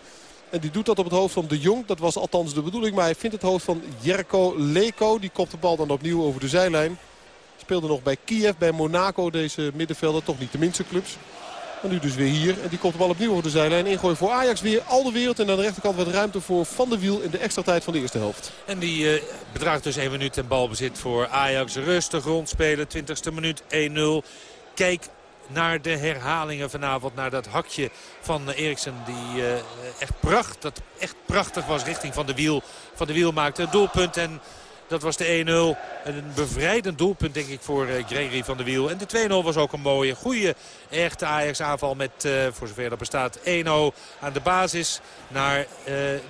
En die doet dat op het hoofd van De Jong. Dat was althans de bedoeling. Maar hij vindt het hoofd van Jerko Leko. Die kopt de bal dan opnieuw over de zijlijn. Speelde nog bij Kiev, bij Monaco. Deze middenvelder, toch niet de minste clubs. En nu dus weer hier. En die komt de bal opnieuw over de zijlijn. Ingooien voor Ajax weer al de wereld. En aan de rechterkant wat ruimte voor Van der Wiel in de extra tijd van de eerste helft. En die uh, bedraagt dus 1 minuut en balbezit voor Ajax. Rustig rondspelen. 20ste minuut 1-0. Kijk naar de herhalingen vanavond. Naar dat hakje van Eriksen die uh, echt, pracht, dat echt prachtig was richting Van de Wiel. Van de Wiel maakte doelpunt en dat was de 1-0. Een bevrijdend doelpunt denk ik voor uh, Gregory van der Wiel. En de 2-0 was ook een mooie, goede, echte Ajax-aanval met, uh, voor zover dat bestaat, 1-0 aan de basis. Naar uh,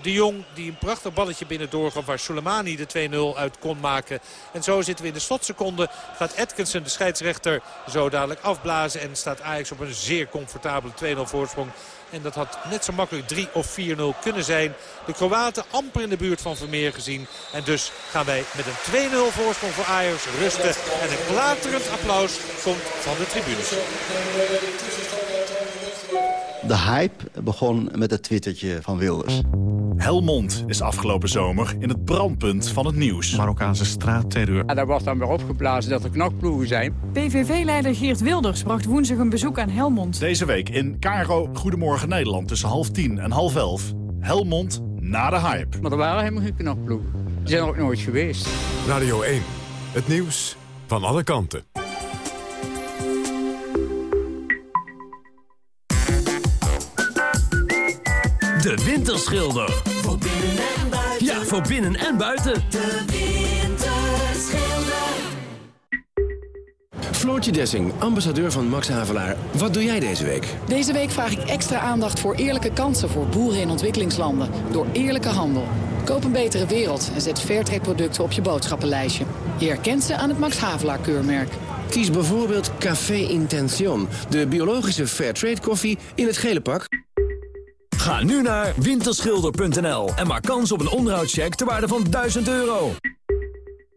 de Jong die een prachtig balletje binnen doorgaf waar Soleimani de 2-0 uit kon maken. En zo zitten we in de slotseconde. Gaat Atkinson, de scheidsrechter, zo dadelijk afblazen. En staat Ajax op een zeer comfortabele 2-0 voorsprong. En dat had net zo makkelijk 3 of 4-0 kunnen zijn. De Kroaten amper in de buurt van Vermeer gezien. En dus gaan wij met een 2-0 voorsprong voor Ajax rusten. En een klaterend applaus komt van de tribunes. De hype begon met het twittertje van Wilders. Helmond is afgelopen zomer in het brandpunt van het nieuws. Marokkaanse straatterreur. Ja, daar wordt dan weer opgeblazen dat er knokploegen zijn. PVV-leider Geert Wilders bracht woensdag een bezoek aan Helmond. Deze week in Caro Goedemorgen Nederland tussen half tien en half elf. Helmond na de hype. Maar er waren helemaal geen knokploegen. Die zijn er ook nooit geweest. Radio 1, het nieuws van alle kanten. De Winterschilder. Voor binnen en buiten. Ja, voor binnen en buiten. De Winterschilder. Floortje Dessing, ambassadeur van Max Havelaar. Wat doe jij deze week? Deze week vraag ik extra aandacht voor eerlijke kansen voor boeren in ontwikkelingslanden. Door eerlijke handel. Koop een betere wereld en zet Fairtrade producten op je boodschappenlijstje. Je herkent ze aan het Max Havelaar keurmerk. Kies bijvoorbeeld Café Intention, de biologische Fairtrade koffie in het gele pak. Ga nu naar winterschilder.nl en maak kans op een onderhoudscheck ter waarde van 1000 euro.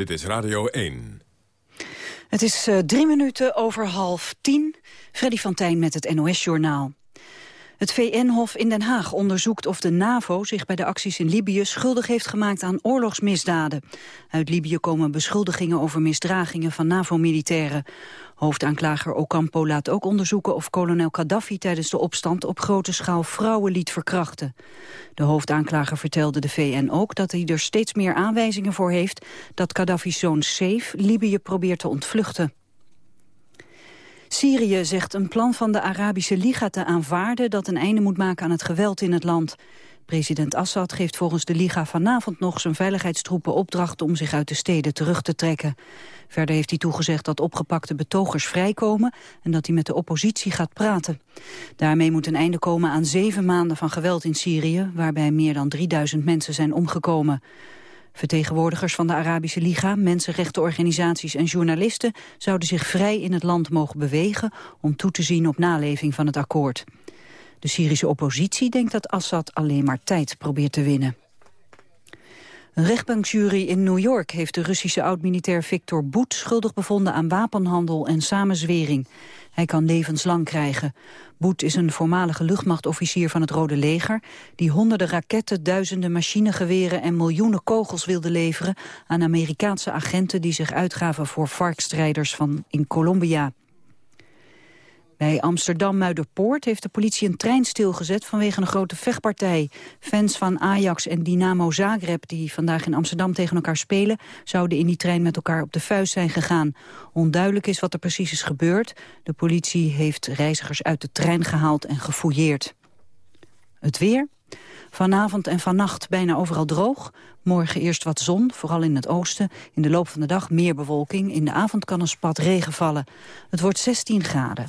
Dit is Radio 1. Het is uh, drie minuten over half tien. Freddy van Tijn met het NOS-journaal. Het VN-hof in Den Haag onderzoekt of de NAVO zich bij de acties in Libië schuldig heeft gemaakt aan oorlogsmisdaden. Uit Libië komen beschuldigingen over misdragingen van NAVO-militairen. Hoofdaanklager Ocampo laat ook onderzoeken of kolonel Gaddafi tijdens de opstand op grote schaal vrouwen liet verkrachten. De hoofdaanklager vertelde de VN ook dat hij er steeds meer aanwijzingen voor heeft dat Gaddafi's zoon Saif Libië probeert te ontvluchten. Syrië zegt een plan van de Arabische Liga te aanvaarden dat een einde moet maken aan het geweld in het land. President Assad geeft volgens de Liga vanavond nog zijn veiligheidstroepen opdracht om zich uit de steden terug te trekken. Verder heeft hij toegezegd dat opgepakte betogers vrijkomen en dat hij met de oppositie gaat praten. Daarmee moet een einde komen aan zeven maanden van geweld in Syrië, waarbij meer dan 3000 mensen zijn omgekomen. Vertegenwoordigers van de Arabische Liga, mensenrechtenorganisaties en journalisten zouden zich vrij in het land mogen bewegen om toe te zien op naleving van het akkoord. De Syrische oppositie denkt dat Assad alleen maar tijd probeert te winnen. Een rechtbankjury in New York heeft de Russische oud-militair Victor Boet schuldig bevonden aan wapenhandel en samenzwering. Hij kan levenslang krijgen. Boet is een voormalige luchtmachtofficier van het Rode Leger... die honderden raketten, duizenden machinegeweren en miljoenen kogels wilde leveren... aan Amerikaanse agenten die zich uitgaven voor FARC-strijders van in Colombia. Bij Amsterdam-Muiderpoort heeft de politie een trein stilgezet vanwege een grote vechtpartij. Fans van Ajax en Dynamo Zagreb, die vandaag in Amsterdam tegen elkaar spelen, zouden in die trein met elkaar op de vuist zijn gegaan. Onduidelijk is wat er precies is gebeurd. De politie heeft reizigers uit de trein gehaald en gefouilleerd. Het weer. Vanavond en vannacht bijna overal droog. Morgen eerst wat zon, vooral in het oosten. In de loop van de dag meer bewolking. In de avond kan een spat regen vallen. Het wordt 16 graden.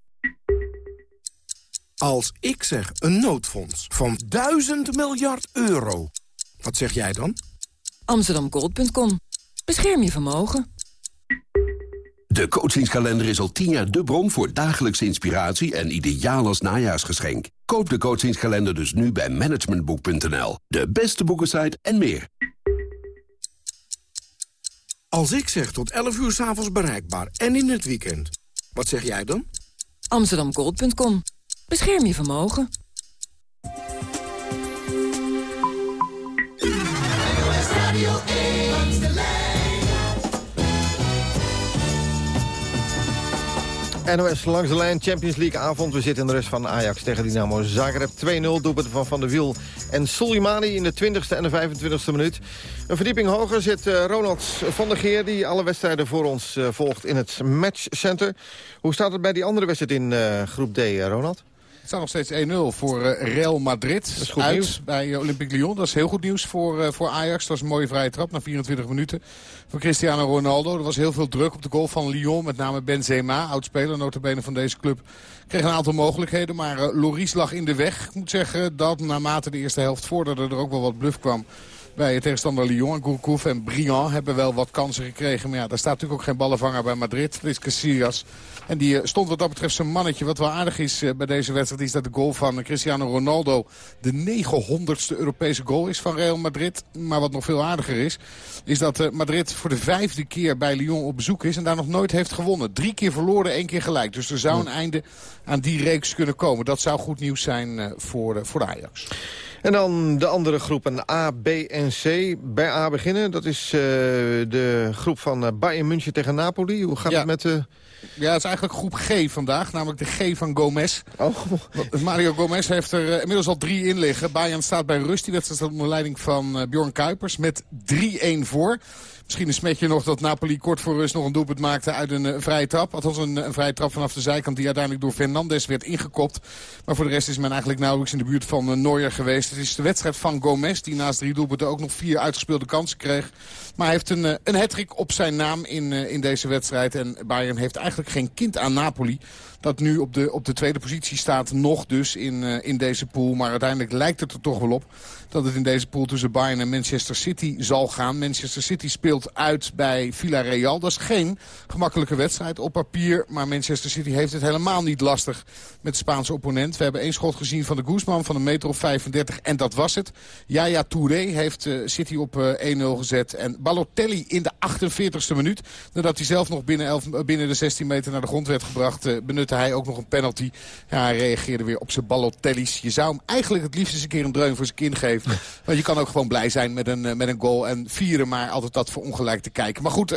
Als ik zeg een noodfonds van 1000 miljard euro, wat zeg jij dan? Amsterdamgold.com. Bescherm je vermogen. De coachingskalender is al tien jaar de bron voor dagelijkse inspiratie en ideaal als najaarsgeschenk. Koop de coachingskalender dus nu bij managementboek.nl. De beste boekensite en meer. Als ik zeg tot 11 uur s'avonds bereikbaar en in het weekend, wat zeg jij dan? Amsterdamgold.com. Bescherm je vermogen. NOS langs de lijn, Champions League avond. We zitten in de rust van Ajax tegen Dynamo Zagreb. 2-0, doelpunt van Van der Wiel en Soleimani in de 20ste en de 25ste minuut. Een verdieping hoger zit uh, Ronald van der Geer... die alle wedstrijden voor ons uh, volgt in het matchcenter. Hoe staat het bij die andere wedstrijd in uh, groep D, Ronald? Het staat nog steeds 1-0 voor uh, Real Madrid. Dat is goed uit nieuws. bij uh, Olympique Lyon. Dat is heel goed nieuws voor, uh, voor Ajax. Dat is een mooie vrije trap na 24 minuten van Cristiano Ronaldo. Er was heel veel druk op de goal van Lyon. Met name Benzema, oudspeler notabene van deze club. Kreeg een aantal mogelijkheden, maar Loris lag in de weg. Ik moet zeggen dat naarmate de eerste helft vorderde er ook wel wat bluff kwam bij tegenstander Lyon. Gourcouf en Briand hebben wel wat kansen gekregen. Maar ja, daar staat natuurlijk ook geen ballenvanger bij Madrid. Dat is Casillas. En die stond wat dat betreft zijn mannetje. Wat wel aardig is bij deze wedstrijd is dat de goal van Cristiano Ronaldo... de 900ste Europese goal is van Real Madrid. Maar wat nog veel aardiger is... is dat Madrid voor de vijfde keer bij Lyon op bezoek is... en daar nog nooit heeft gewonnen. Drie keer verloren, één keer gelijk. Dus er zou een einde aan die reeks kunnen komen. Dat zou goed nieuws zijn voor, voor de Ajax. En dan de andere groepen A, B en C. Bij A beginnen, dat is uh, de groep van Bayern München tegen Napoli. Hoe gaat ja. het met de... Ja, het is eigenlijk groep G vandaag, namelijk de G van Gomez. Oh. Mario Gomez heeft er uh, inmiddels al drie in liggen. Bayern staat bij rust, die wedstrijd staat onder leiding van Bjorn Kuipers met 3-1 voor. Misschien een smetje nog dat Napoli kort voor rust nog een doelpunt maakte uit een uh, vrije trap. Althans een, een vrije trap vanaf de zijkant die uiteindelijk door Fernandes werd ingekopt. Maar voor de rest is men eigenlijk nauwelijks in de buurt van uh, geweest. Het is de wedstrijd van Gomez die naast drie doelpunten ook nog vier uitgespeelde kansen kreeg. Maar hij heeft een, uh, een hat op zijn naam in, in deze wedstrijd. En Bayern heeft eigenlijk geen kind aan Napoli. Dat nu op de, op de tweede positie staat nog dus in, in deze pool. Maar uiteindelijk lijkt het er toch wel op dat het in deze pool tussen Bayern en Manchester City zal gaan. Manchester City speelt uit bij Villarreal. Dat is geen gemakkelijke wedstrijd op papier. Maar Manchester City heeft het helemaal niet lastig met de Spaanse opponent. We hebben één schot gezien van de Guzman van een meter of 35. En dat was het. Yaya Touré heeft uh, City op uh, 1-0 gezet. En Balotelli in de 48e minuut. Nadat hij zelf nog binnen, 11, binnen de 16 meter naar de grond werd gebracht... Uh, hij ook nog een penalty. Ja, hij reageerde weer op zijn Balotelli's. Je zou hem eigenlijk het liefst eens een keer een dreun voor zijn kin geven. Want je kan ook gewoon blij zijn met een, met een goal en vieren. Maar altijd dat voor ongelijk te kijken. Maar goed,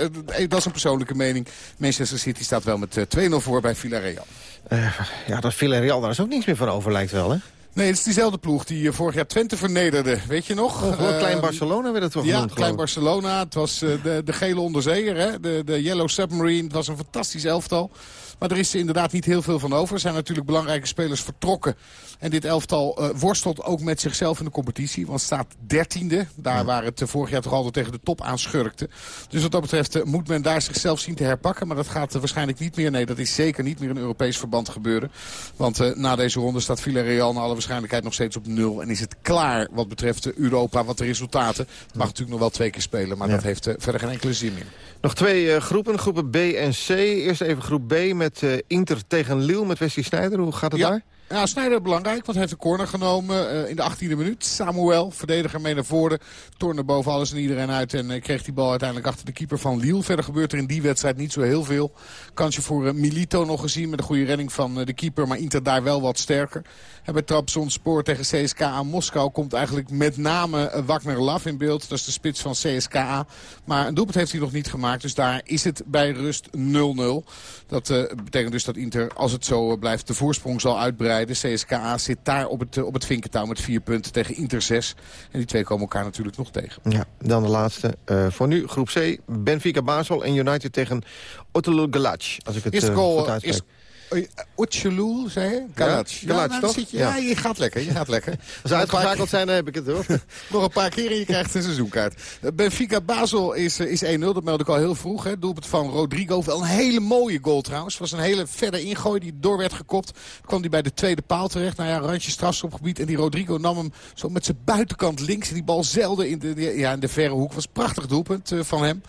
dat is een persoonlijke mening. Manchester City staat wel met 2-0 voor bij Villarreal. Uh, ja, dat Villarreal, daar is ook niets meer van over lijkt wel, hè? Nee, het is diezelfde ploeg die vorig jaar Twente vernederde. Weet je nog? Oh, uh, klein Barcelona werd het wel Ja, genoemd, Klein Barcelona. Het was uh, de, de gele onderzeeër, hè? De, de Yellow Submarine. Het was een fantastisch elftal. Maar er is inderdaad niet heel veel van over. Er zijn natuurlijk belangrijke spelers vertrokken. En dit elftal uh, worstelt ook met zichzelf in de competitie. Want staat dertiende. Daar waar het uh, vorig jaar toch altijd tegen de top aan schurkte. Dus wat dat betreft uh, moet men daar zichzelf zien te herpakken. Maar dat gaat waarschijnlijk niet meer. Nee, dat is zeker niet meer in Europees verband gebeuren. Want na deze ronde staat Villarreal naar alle waarschijnlijkheid nog steeds op nul. En is het klaar wat betreft Europa, wat de resultaten. Het mag natuurlijk nog wel twee keer spelen. Maar ja. dat heeft verder geen enkele zin meer. Nog twee groepen, groepen B en C. Eerst even groep B met Inter tegen Lille met Wesley Sneijder. Hoe gaat het ja. daar? Ja, Snijder belangrijk, want hij heeft een corner genomen uh, in de 18e minuut. Samuel, verdediger mee naar voren, tornde boven alles en iedereen uit... en uh, kreeg die bal uiteindelijk achter de keeper van Lille. Verder gebeurt er in die wedstrijd niet zo heel veel. Kansje voor uh, Milito nog gezien met een goede redding van de keeper... maar Inter daar wel wat sterker. En bij Trabzonspor tegen CSKA Moskou komt eigenlijk met name Wagner Lav in beeld. Dat is de spits van CSKA. Maar een doelpunt heeft hij nog niet gemaakt, dus daar is het bij rust 0-0. Dat betekent dus dat Inter, als het zo blijft, de voorsprong zal uitbreiden. CSKA zit daar op het, op het vinkentouw met vier punten tegen Inter 6. En die twee komen elkaar natuurlijk nog tegen. Ja, dan de laatste. Uh, voor nu groep C. Benfica Basel en United tegen Otelul Galac. Als ik het Eerste goal goed uitspreek. Oetjelul, zei je? Galac. Ja, toch? Je, Ja. je gaat lekker, je gaat lekker. Als ze uitgeschakeld zijn, dan heb ik het hoor. Nog een paar keer en je krijgt een seizoenkaart. Benfica Basel is, is 1-0, dat meldde ik al heel vroeg. Hè. Doelpunt van Rodrigo, wel een hele mooie goal trouwens. Het was een hele verder ingooi die door werd gekopt. Kwam hij bij de tweede paal terecht. Nou ja, randje strafschopgebied. En die Rodrigo nam hem zo met zijn buitenkant links. En die bal zelden in de, ja, in de verre hoek. was een prachtig doelpunt uh, van hem.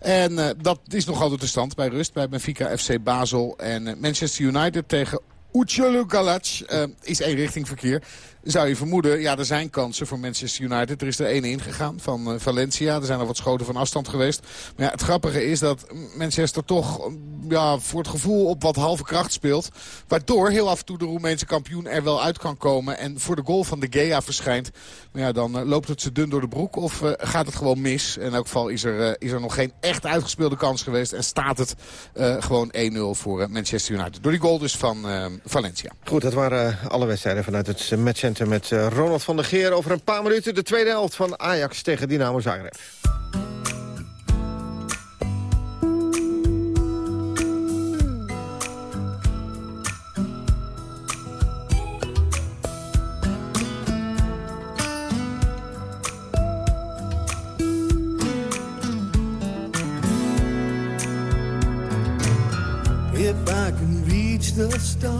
En uh, dat is nog altijd de stand bij rust bij Benfica FC Basel. En uh, Manchester United tegen Ucciolo Galac uh, is één richting verkeer. Zou je vermoeden, ja, er zijn kansen voor Manchester United. Er is er één ingegaan van uh, Valencia. Er zijn al wat schoten van afstand geweest. Maar ja, het grappige is dat Manchester toch ja, voor het gevoel op wat halve kracht speelt. Waardoor heel af en toe de Roemeense kampioen er wel uit kan komen. En voor de goal van de Gea verschijnt. Maar ja, dan uh, loopt het ze dun door de broek of uh, gaat het gewoon mis. In elk geval is er, is er nog geen echt uitgespeelde kans geweest. En staat het gewoon 1-0 voor Manchester United. Door die goal dus van Valencia. Goed, dat waren alle wedstrijden vanuit het met uh, Ronald van der Geer. Over een paar minuten de tweede helft van Ajax tegen Dynamo Zagreb. The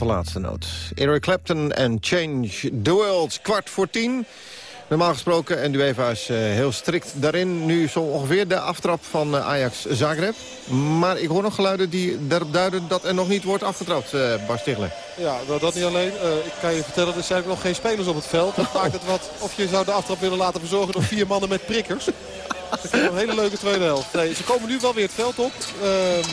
de laatste noot. Eric Clapton en Change the World. Kwart voor tien. Normaal gesproken, en UEFA is uh, heel strikt daarin... nu zo ongeveer de aftrap van uh, Ajax Zagreb. Maar ik hoor nog geluiden die daarop duiden dat er nog niet wordt afgetrapt, uh, Bas. Ja, dat niet alleen. ik kan je vertellen, er zijn nog geen spelers op het veld. Dat maakt het wat of je zou de aftrap willen laten verzorgen door vier mannen met prikkers. Dat is een hele leuke tweede helft. Nee, ze komen nu wel weer het veld op. Ehm,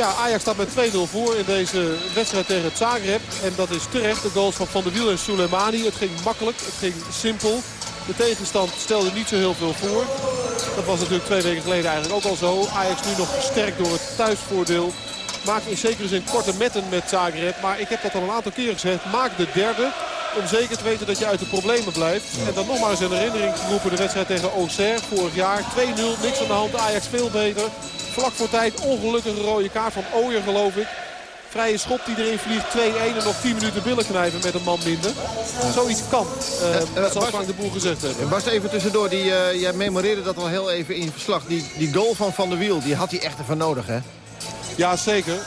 ja, Ajax staat met 2-0 voor in deze wedstrijd tegen het Zagreb. En dat is terecht. De goals van Van der Wiel en Soleimani. Het ging makkelijk, het ging simpel. De tegenstand stelde niet zo heel veel voor. Dat was natuurlijk twee weken geleden eigenlijk ook al zo. Ajax nu nog versterkt door het thuisvoordeel. Maakt in zekere zin korte metten met Zagreb. Maar ik heb dat al een aantal keren gezegd. Maak de derde. Om zeker te weten dat je uit de problemen blijft. En dan nog maar eens in herinnering geroepen de wedstrijd tegen Auxerre vorig jaar. 2-0, niks aan de hand. Ajax veel beter. Vlak voor tijd ongelukkige rode kaart van Ooyer geloof ik. Vrije schop die erin vliegt. 2-1 en nog 10 minuten billen knijpen met een man minder. Zoiets kan. Uh, dat zal Frank de Boer gezegd hebben. Bas, even tussendoor. Die, uh, jij memoreerde dat wel heel even in je verslag. Die, die goal van Van der Wiel, die had hij echt ervan nodig, hè? Ja, zeker.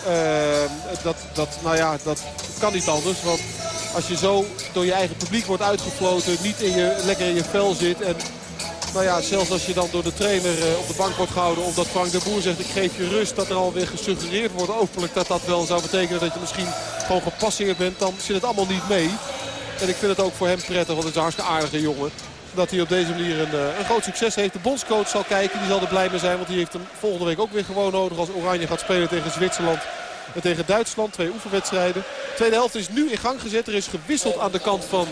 Dat, dat, nou ja, dat kan niet anders. Want als je zo door je eigen publiek wordt uitgefloten... niet in je, lekker in je vel zit... en nou ja, zelfs als je dan door de trainer eh, op de bank wordt gehouden... omdat Frank de Boer zegt ik geef je rust... dat er alweer gesuggereerd wordt openlijk dat dat wel zou betekenen... dat je misschien gewoon gepasseerd bent. Dan zit het allemaal niet mee. En ik vind het ook voor hem prettig, want het is een hartstikke aardige jongen. Dat hij op deze manier een, eh, een groot succes heeft. De bondscoach zal kijken, die zal er blij mee zijn. Want die heeft hem volgende week ook weer gewoon nodig als Oranje gaat spelen tegen Zwitserland en tegen Duitsland. Twee oefenwedstrijden. De tweede helft is nu in gang gezet. Er is gewisseld aan de kant van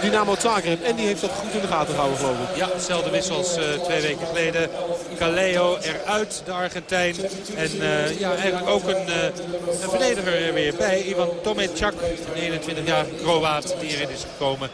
Dynamo Zagreb. En die heeft dat goed in de gaten gehouden geloof ik. Ja, wissel als uh, twee weken geleden. Caleo eruit, de Argentijn. En uh, ja, eigenlijk ook een, uh, een verdediger er weer bij. Ivan Tomecak, een 21-jarige Kroaat die erin is gekomen.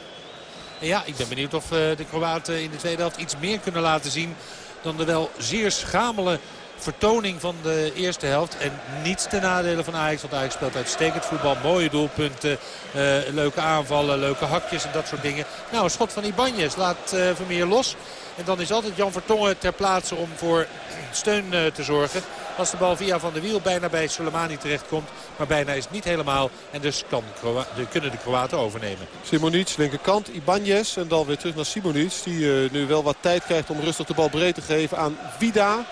En ja, ik ben benieuwd of de Kroaten in de tweede helft iets meer kunnen laten zien... dan de wel zeer schamele vertoning van de eerste helft. En niets ten nadele van Ajax. Want Ajax speelt uitstekend voetbal. Mooie doelpunten. Uh, leuke aanvallen. Leuke hakjes en dat soort dingen. Nou, een schot van Ibanez laat uh, Vermeer los. En dan is altijd Jan Vertongen ter plaatse om voor steun uh, te zorgen. Als de bal via Van der Wiel bijna bij Soleimani terechtkomt. Maar bijna is het niet helemaal. En dus kan de, kunnen de Kroaten overnemen. Simonic, linkerkant. Ibanez. En dan weer terug naar Simonic. Die nu wel wat tijd krijgt om rustig de bal breed te geven aan Vida.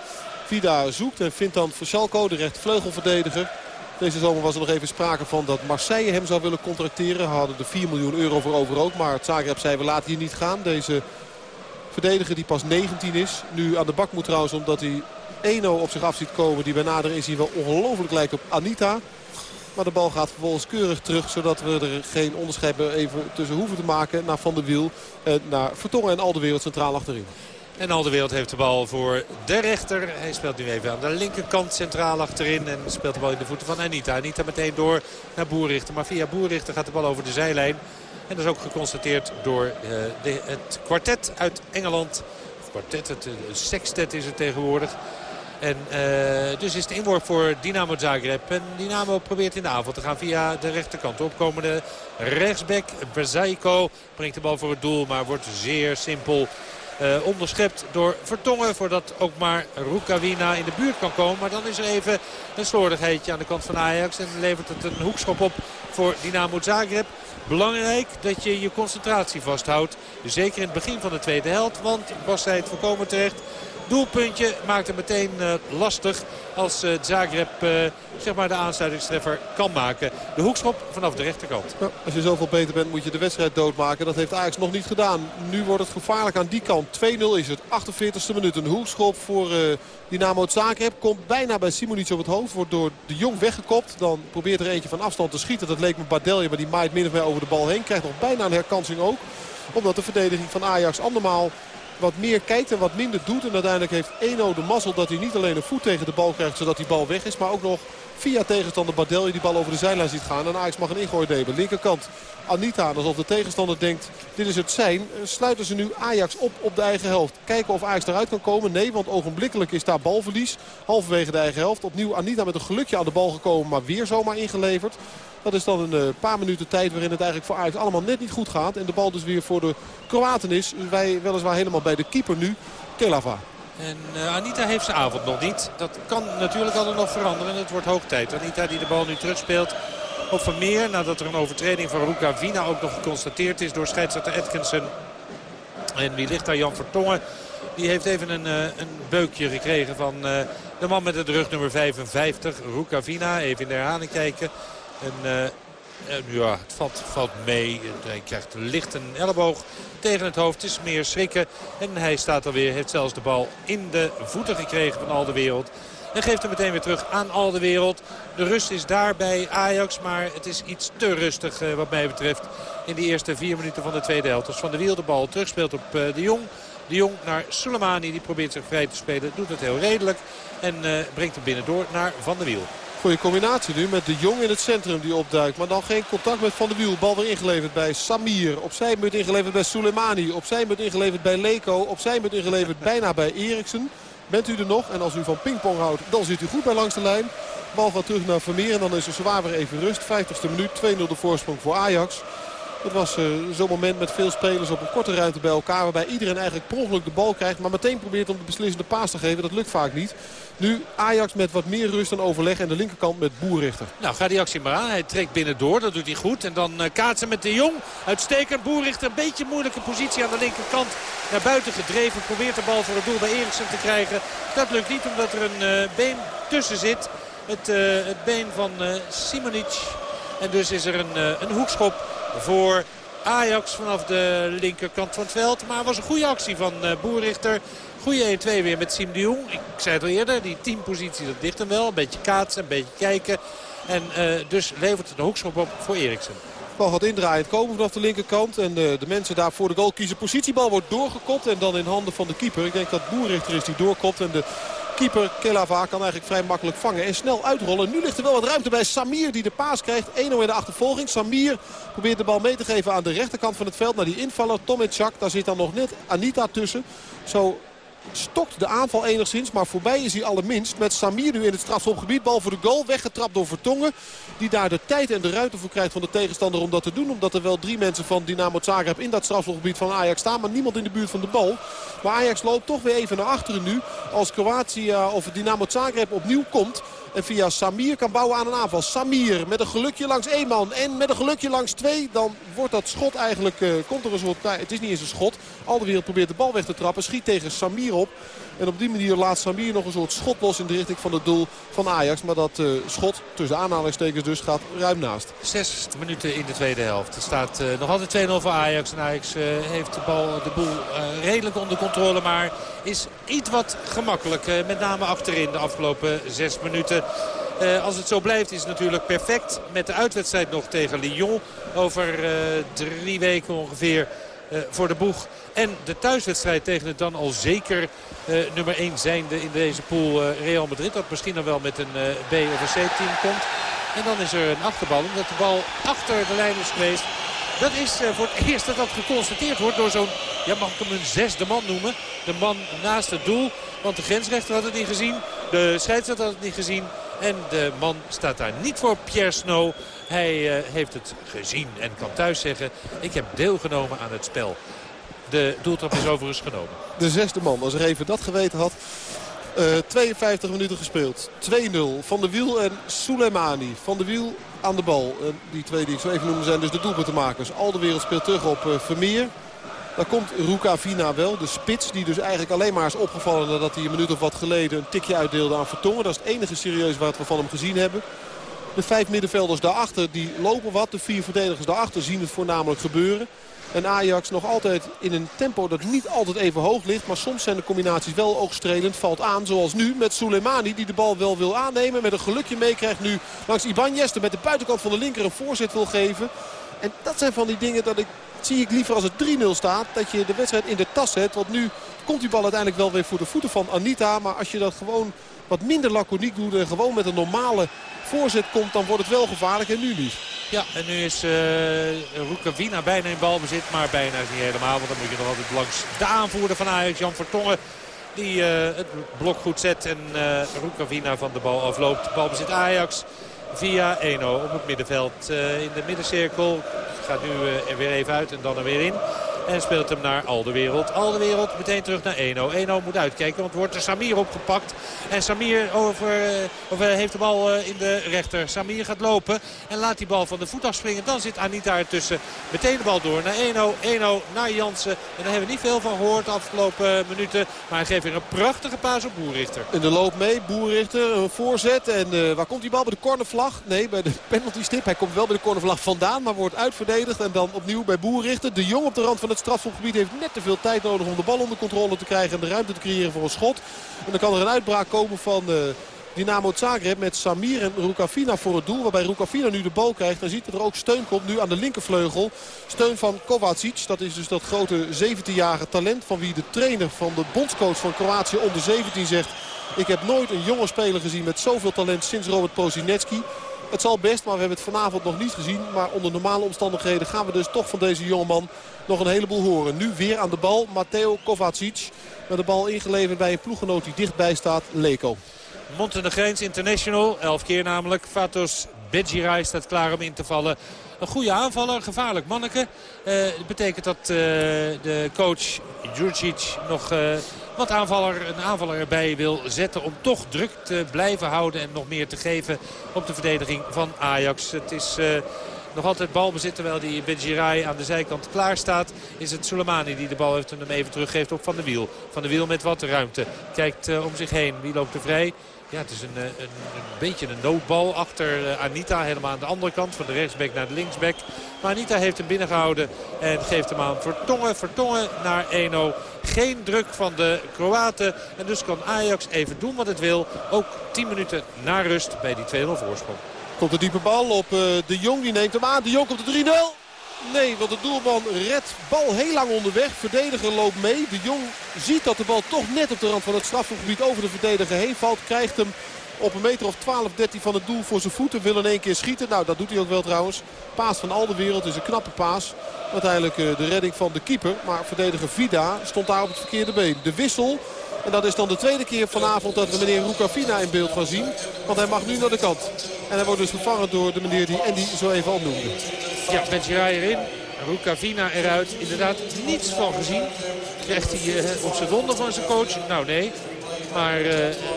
Vida zoekt en vindt dan Versalco, de rechtvleugelverdediger. Deze zomer was er nog even sprake van dat Marseille hem zou willen contracteren. Hadden er 4 miljoen euro voor over ook. Maar het Zagreb zei we laten hier niet gaan. Deze verdediger die pas 19 is. Nu aan de bak moet trouwens omdat hij 1-0 op zich af ziet komen. Die bij nader inzien wel ongelooflijk lijkt op Anita. Maar de bal gaat vervolgens keurig terug. Zodat we er geen onderscheid even tussen hoeven te maken. Naar Van der Wiel, eh, naar Vertongen en al de wereld centraal achterin. En al de wereld heeft de bal voor de rechter. Hij speelt nu even aan de linkerkant centraal achterin. En speelt de bal in de voeten van Anita. Anita meteen door naar Boerrichter. Maar via Boerrichter gaat de bal over de zijlijn. En dat is ook geconstateerd door de, het kwartet uit Engeland. Of kwartet, het, het sextet is het tegenwoordig. En uh, dus is het inworp voor Dynamo Zagreb. En Dynamo probeert in de avond te gaan via de rechterkant. Opkomende rechtsback Bezaiko brengt de bal voor het doel. Maar wordt zeer simpel uh, onderschept door Vertongen. Voordat ook maar Rukawina in de buurt kan komen. Maar dan is er even een slordigheidje aan de kant van Ajax. En levert het een hoekschop op voor Dynamo Zagreb. Belangrijk dat je je concentratie vasthoudt. Zeker in het begin van de tweede helft. Want Bas zei het voorkomen terecht. Doelpuntje maakt het meteen uh, lastig als uh, Zagreb uh, zeg maar de aansluitingstreffer kan maken. De hoekschop vanaf de rechterkant. Ja, als je zoveel beter bent moet je de wedstrijd doodmaken. Dat heeft Ajax nog niet gedaan. Nu wordt het gevaarlijk aan die kant. 2-0 is het. 48e minuut. Een hoekschop voor Dynamo Zagreb. Komt bijna bij Simonic op het hoofd. Wordt door de Jong weggekopt. Dan probeert er eentje van afstand te schieten. Dat leek me Badelje, maar die maait min of meer over de bal heen. Krijgt nog bijna een herkansing ook. Omdat de verdediging van Ajax andermaal wat meer kijkt en wat minder doet. En uiteindelijk heeft Eno de mazzel dat hij niet alleen een voet tegen de bal krijgt zodat die bal weg is. Maar ook nog via tegenstander Badelje die bal over de zijlijn ziet gaan. En Ajax mag een ingooi nemen. Linkerkant Anita. Alsof de tegenstander denkt dit is het zijn. Sluiten ze nu Ajax op op de eigen helft. Kijken of Ajax eruit kan komen. Nee, want ogenblikkelijk is daar balverlies. Halverwege de eigen helft. Opnieuw Anita met een gelukje aan de bal gekomen. Maar weer zomaar ingeleverd. Dat is dan een uh, paar minuten tijd waarin het eigenlijk voor Ajax allemaal net niet goed gaat. En de bal dus weer voor de Kroaten is. Wij weliswaar helemaal bij de keeper nu. Kelava. En uh, Anita heeft zijn avond nog niet. Dat kan natuurlijk altijd nog veranderen. Het wordt hoog tijd. Anita die de bal nu terugspeelt op Vermeer. Nadat er een overtreding van Ruka Vina ook nog geconstateerd is door scheidsrechter Atkinson. En wie ligt daar? Jan Vertongen. Die heeft even een, uh, een beukje gekregen van de man met het rug nummer 55. Ruka Vina. Even in de herhaling kijken. En, uh, ja, het valt, valt mee. Hij krijgt licht een elleboog tegen het hoofd. Het is meer schrikken. En hij staat alweer, heeft zelfs de bal in de voeten gekregen van al de wereld. En geeft hem meteen weer terug aan al de wereld. De rust is daar bij Ajax. Maar het is iets te rustig uh, wat mij betreft. In die eerste vier minuten van de tweede helft. Als Van de Wiel de bal terugspeelt op uh, de Jong. De Jong naar Soleimani. Die probeert zich vrij te spelen. Doet het heel redelijk. En brengt hem binnendoor naar Van der Wiel. Goeie combinatie nu met de Jong in het centrum die opduikt. Maar dan geen contact met Van der Wiel. Bal weer ingeleverd bij Samir. Op zijn beurt ingeleverd bij Soleimani. Op zijn beurt ingeleverd bij Leko. Op zijn beurt ingeleverd bijna bij Eriksen. Bent u er nog? En als u van pingpong houdt, dan zit u goed bij langs de lijn. Bal gaat terug naar Vermeer en dan is er zwaar weer even rust. 50ste minuut, 2-0 de voorsprong voor Ajax. Het was uh, zo'n moment met veel spelers op een korte ruimte bij elkaar. Waarbij iedereen eigenlijk per ongeluk de bal krijgt. Maar meteen probeert om de beslissende paas te geven. Dat lukt vaak niet. Nu Ajax met wat meer rust en overleg. En de linkerkant met Boerrichter. Nou, gaat die actie maar aan. Hij trekt binnendoor. Dat doet hij goed. En dan uh, kaatsen met de Jong. Uitstekend. Boerrichter een beetje moeilijke positie aan de linkerkant. Naar buiten gedreven. Probeert de bal voor het doel bij Eriksen te krijgen. Dat lukt niet omdat er een uh, been tussen zit. Het, het been van Simonic. En dus is er een, een hoekschop voor Ajax vanaf de linkerkant van het veld. Maar het was een goede actie van uh, Boerrichter. Goede 1-2 weer met Sim de Jong. Ik zei het al eerder, die teampositie dat ligt hem wel. Een beetje kaatsen, een beetje kijken. En uh, dus levert het de hoekschop op voor Eriksen. Bal gaat indraaiend komen vanaf de linkerkant. En de, de mensen daar voor de goal kiezen. Positiebal wordt doorgekopt en dan in handen van de keeper. Ik denk dat Boerrichter is die doorkopt. En de keeper Kelava kan eigenlijk vrij makkelijk vangen en snel uitrollen. Nu ligt er wel wat ruimte bij Samir die de paas krijgt. 1-0 in de achtervolging. Samir probeert de bal mee te geven aan de rechterkant van het veld. Naar die invaller Tomicak. Daar zit dan nog net Anita tussen. Zo stokt de aanval enigszins. Maar voorbij is hij allerminst. Met Samir nu in het strafschopgebied. Bal voor de goal. Weggetrapt door Vertongen. Die daar de tijd en de ruimte voor krijgt van de tegenstander om dat te doen. Omdat er wel drie mensen van Dynamo Zagreb in dat strafschopgebied van Ajax staan. Maar niemand in de buurt van de bal. Maar Ajax loopt toch weer even naar achteren nu. Als Kroatië of Dynamo Zagreb opnieuw komt. En via Samir kan bouwen aan een aanval. Samir met een gelukje langs één man. En met een gelukje langs twee. Dan wordt dat schot eigenlijk... Uh, komt er een soort... Het is niet eens een schot. Al de wereld probeert de bal weg te trappen. Schiet tegen Samir op. En op die manier laat Samir nog een soort schot los in de richting van het doel van Ajax. Maar dat uh, schot, tussen aanhalingstekens dus, gaat ruim naast. Zes minuten in de tweede helft. Er staat uh, nog altijd 2-0 voor Ajax. En Ajax uh, heeft de, bal, de boel redelijk onder controle. Maar is iets wat gemakkelijk. met name achterin de afgelopen zes minuten. Als het zo blijft is het natuurlijk perfect. Met de uitwedstrijd nog tegen Lyon. Over drie weken ongeveer voor de boeg. En de thuiswedstrijd tegen het dan al zeker nummer 1 zijnde in deze pool Real Madrid. Dat misschien dan wel met een B of een C-team komt. En dan is er een achterbal. Omdat de bal achter de lijn is geweest. Dat is voor het eerst dat dat geconstateerd wordt door zo'n, ja mag ik hem een zesde man noemen. De man naast het doel. Want de grensrechter had het niet gezien. De scheidsrechter had het niet gezien. En de man staat daar niet voor Pierre Snow. Hij uh, heeft het gezien en kan thuis zeggen... ik heb deelgenomen aan het spel. De doeltrap is overigens genomen. De zesde man, als er even dat geweten had... Uh, 52 minuten gespeeld. 2-0. Van de Wiel en Soleimani. Van de Wiel aan de bal. Die twee die ik zo even noemde zijn dus de doelpuntenmakers. Al de wereld speelt terug op uh, Vermeer. Dan komt Ruka Vina wel, de spits. Die dus eigenlijk alleen maar is opgevallen nadat hij een minuut of wat geleden een tikje uitdeelde aan Vertongen. Dat is het enige serieus wat we van hem gezien hebben. De vijf middenvelders daarachter die lopen wat. De vier verdedigers daarachter zien het voornamelijk gebeuren. En Ajax nog altijd in een tempo dat niet altijd even hoog ligt. Maar soms zijn de combinaties wel oogstrelend. Valt aan zoals nu met Soleimani die de bal wel wil aannemen. Met een gelukje meekrijgt nu langs Ibanez. met de buitenkant van de linker een voorzet wil geven. En dat zijn van die dingen dat ik zie ik liever als het 3-0 staat. Dat je de wedstrijd in de tas zet. Want nu komt die bal uiteindelijk wel weer voor de voeten van Anita. Maar als je dat gewoon wat minder laconiek doet en gewoon met een normale voorzet komt, dan wordt het wel gevaarlijk en nu niet. Ja, en nu is uh, Rukavina bijna in balbezit, maar bijna niet helemaal. Want dan moet je nog altijd langs de aanvoerder van Ajax, Jan Vertongen. Die uh, het blok goed zet en uh, Rukavina van de bal afloopt. Balbezit Ajax via Eno op het middenveld. In de middencirkel gaat nu er weer even uit en dan er weer in. En speelt hem naar Alderwereld. Alderwereld meteen terug naar 1-0. 1-0 moet uitkijken, want wordt er Samir opgepakt. En Samir over, eh, uh, heeft de bal uh, in de rechter. Samir gaat lopen en laat die bal van de voet afspringen. Dan zit Anita ertussen. Meteen de bal door naar 1-0. 1-0 naar Jansen. En daar hebben we niet veel van gehoord de afgelopen minuten. Maar hij geeft weer een prachtige paas op Boerrichter. In de loop mee, Boerrichter, een voorzet. En waar komt die bal? Bij de cornervlag? Nee, bij de penalty stip. Hij komt wel bij de cornervlag vandaan, maar wordt uitverdedigd. En dan opnieuw bij Boerrichter. De Jong op de rand van het strafschopgebied heeft net te veel tijd nodig om de bal onder controle te krijgen. En de ruimte te creëren voor een schot. En dan kan er een uitbraak komen van... Uh, Dynamo Zagreb met Samir en Rukavina voor het doel. Waarbij Rukavina nu de bal krijgt. Dan ziet dat er ook steun komt nu aan de linkervleugel. Steun van Kovacic. Dat is dus dat grote 17-jarige talent van wie de trainer van de bondscoach van Kroatië onder 17 zegt... Ik heb nooit een jonge speler gezien met zoveel talent sinds Robert Pozinetski. Het zal best, maar we hebben het vanavond nog niet gezien. Maar onder normale omstandigheden gaan we dus toch van deze jongeman nog een heleboel horen. Nu weer aan de bal Matteo Kovacic. Met de bal ingeleverd bij een ploeggenoot die dichtbij staat, Leko. Montenegrijns International, elf keer namelijk. Fatos Bejirai staat klaar om in te vallen. Een goede aanvaller, gevaarlijk manneke. Uh, betekent dat uh, de coach Djurcic nog uh, wat aanvaller, een aanvaller erbij wil zetten... om toch druk te blijven houden en nog meer te geven op de verdediging van Ajax. Het is... Nog altijd balbezit terwijl die Benjirai aan de zijkant klaar staat. Is het Soleimani die de bal heeft en hem even teruggeeft op Van de Wiel. Van de Wiel met wat ruimte. Kijkt uh, om zich heen. Wie loopt er vrij? Ja, het is een, een, een, beetje een noodbal achter Anita. Helemaal aan de andere kant. Van de rechtsback naar de linksback. Maar Anita heeft hem binnengehouden. En geeft hem aan Vertongen. Vertongen naar 1-0. Geen druk van de Kroaten. En dus kan Ajax even doen wat het wil. Ook 10 minuten na rust bij die 2-0 voorsprong. Komt de diepe bal op uh, De Jong. Die neemt hem aan. De Jong komt de 3-0. Nee, want de doelman redt bal heel lang onderweg. Verdediger loopt mee. De Jong ziet dat de bal toch net op de rand van het strafgebied over de verdediger heen valt. Krijgt hem op een meter of 12, 13 van het doel voor zijn voeten. Wil in één keer schieten. Nou, dat doet hij ook wel trouwens. Paas van al de wereld is een knappe paas. Uiteindelijk uh, de redding van de keeper. Maar verdediger Vida stond daar op het verkeerde been. De wissel. En dat is dan de tweede keer vanavond dat we meneer Rukavina in beeld gaan zien. Want hij mag nu naar de kant. En hij wordt dus vervangen door de meneer die Andy zo even al noemde. Ja, Benjirai erin. Rukavina eruit. Inderdaad niets van gezien. Krijgt hij uh, op zijn donder van zijn coach? Nou nee. Maar uh,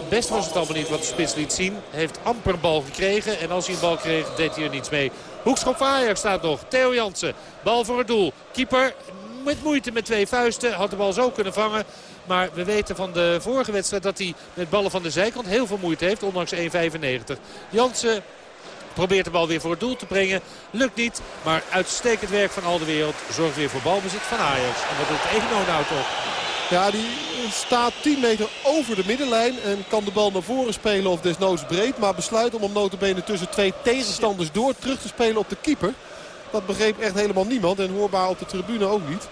best was het allemaal niet wat de spits liet zien. Heeft amper bal gekregen. En als hij een bal kreeg, deed hij er niets mee. Hoekschop van staat nog. Theo Jansen. Bal voor het doel. Keeper met moeite met twee vuisten. Had de bal zo kunnen vangen. Maar we weten van de vorige wedstrijd dat hij met ballen van de zijkant heel veel moeite heeft. Ondanks 1,95. Jansen probeert de bal weer voor het doel te brengen. Lukt niet, maar uitstekend werk van al de wereld. Zorgt weer voor balbezit van Ajax. En wat doet Egno nou toch? Ja, die staat 10 meter over de middenlijn en kan de bal naar voren spelen of desnoods breed. Maar besluit om om notabene tussen twee tegenstanders door terug te spelen op de keeper. Dat begreep echt helemaal niemand en hoorbaar op de tribune ook niet.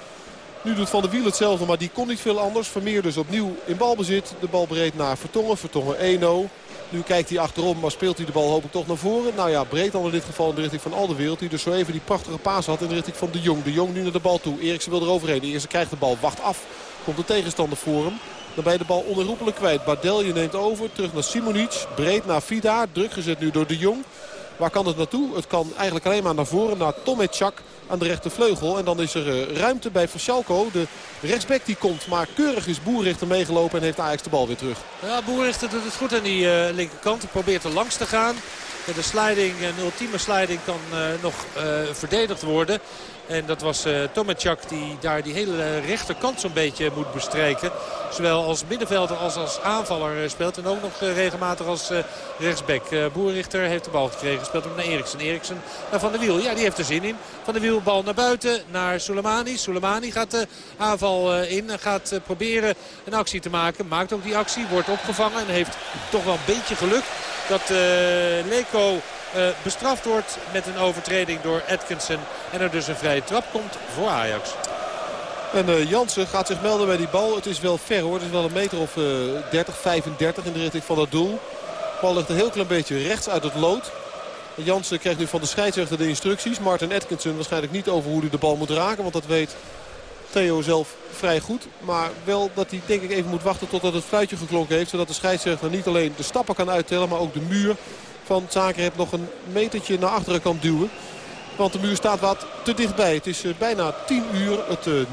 Nu doet Van der Wiel hetzelfde, maar die kon niet veel anders. Vermeer dus opnieuw in balbezit. De bal breed naar Vertongen. Vertongen 1-0. Nu kijkt hij achterom, maar speelt hij de bal hopelijk toch naar voren. Nou ja, breed dan in dit geval in de richting van Alderwereld. Die dus zo even die prachtige paas had in de richting van de Jong. De Jong nu naar de bal toe. Eriksen wil er overheen. De krijgt de bal, wacht af. Komt de tegenstander voor hem. Dan ben je de bal onherroepelijk kwijt. Bardelje neemt over, terug naar Simonic. Breed naar Vida, druk gezet nu door de Jong. Waar kan het naartoe? Het kan eigenlijk alleen maar naar voren, naar Tomechak aan de rechtervleugel. En dan is er uh, ruimte bij Verschalco. De rechtsback die komt, maar keurig is Boerrichter meegelopen en heeft Ajax de bal weer terug. Ja, Boerrichter doet het goed aan die uh, linkerkant. Hij probeert er langs te gaan. De sliding, een ultieme sliding kan uh, nog verdedigd worden. En dat was uh, Tomacak die daar die hele rechterkant zo'n beetje moet bestrijken. Zowel als middenvelder als als aanvaller speelt. En ook nog regelmatig als rechtsback. Boerrichter heeft de bal gekregen. Speelt hem naar Eriksen. Eriksen naar Van der Wiel. Ja, die heeft er zin in. Van der Wiel bal naar buiten. Naar Soleimani. Soleimani gaat de aanval in. En gaat proberen een actie te maken. Maakt ook die actie. Wordt opgevangen. En heeft toch wel een beetje geluk dat Leko bestraft wordt met een overtreding door Atkinson. En er dus een vrije trap komt voor Ajax. En uh, Jansen gaat zich melden bij die bal. Het is wel ver hoor. Het is wel een meter of uh, 30, 35 in de richting van dat doel. De bal ligt een heel klein beetje rechts uit het lood. Jansen krijgt nu van de scheidsrechter de instructies. Martin Atkinson waarschijnlijk niet over hoe hij de bal moet raken. Want dat weet Theo zelf vrij goed. Maar wel dat hij denk ik even moet wachten totdat het fluitje geklonken heeft. Zodat de scheidsrechter niet alleen de stappen kan uittellen. Maar ook de muur van Zagreb nog een metertje naar achteren kan duwen. Want de muur staat wat te dichtbij. Het is bijna 10 uur. Het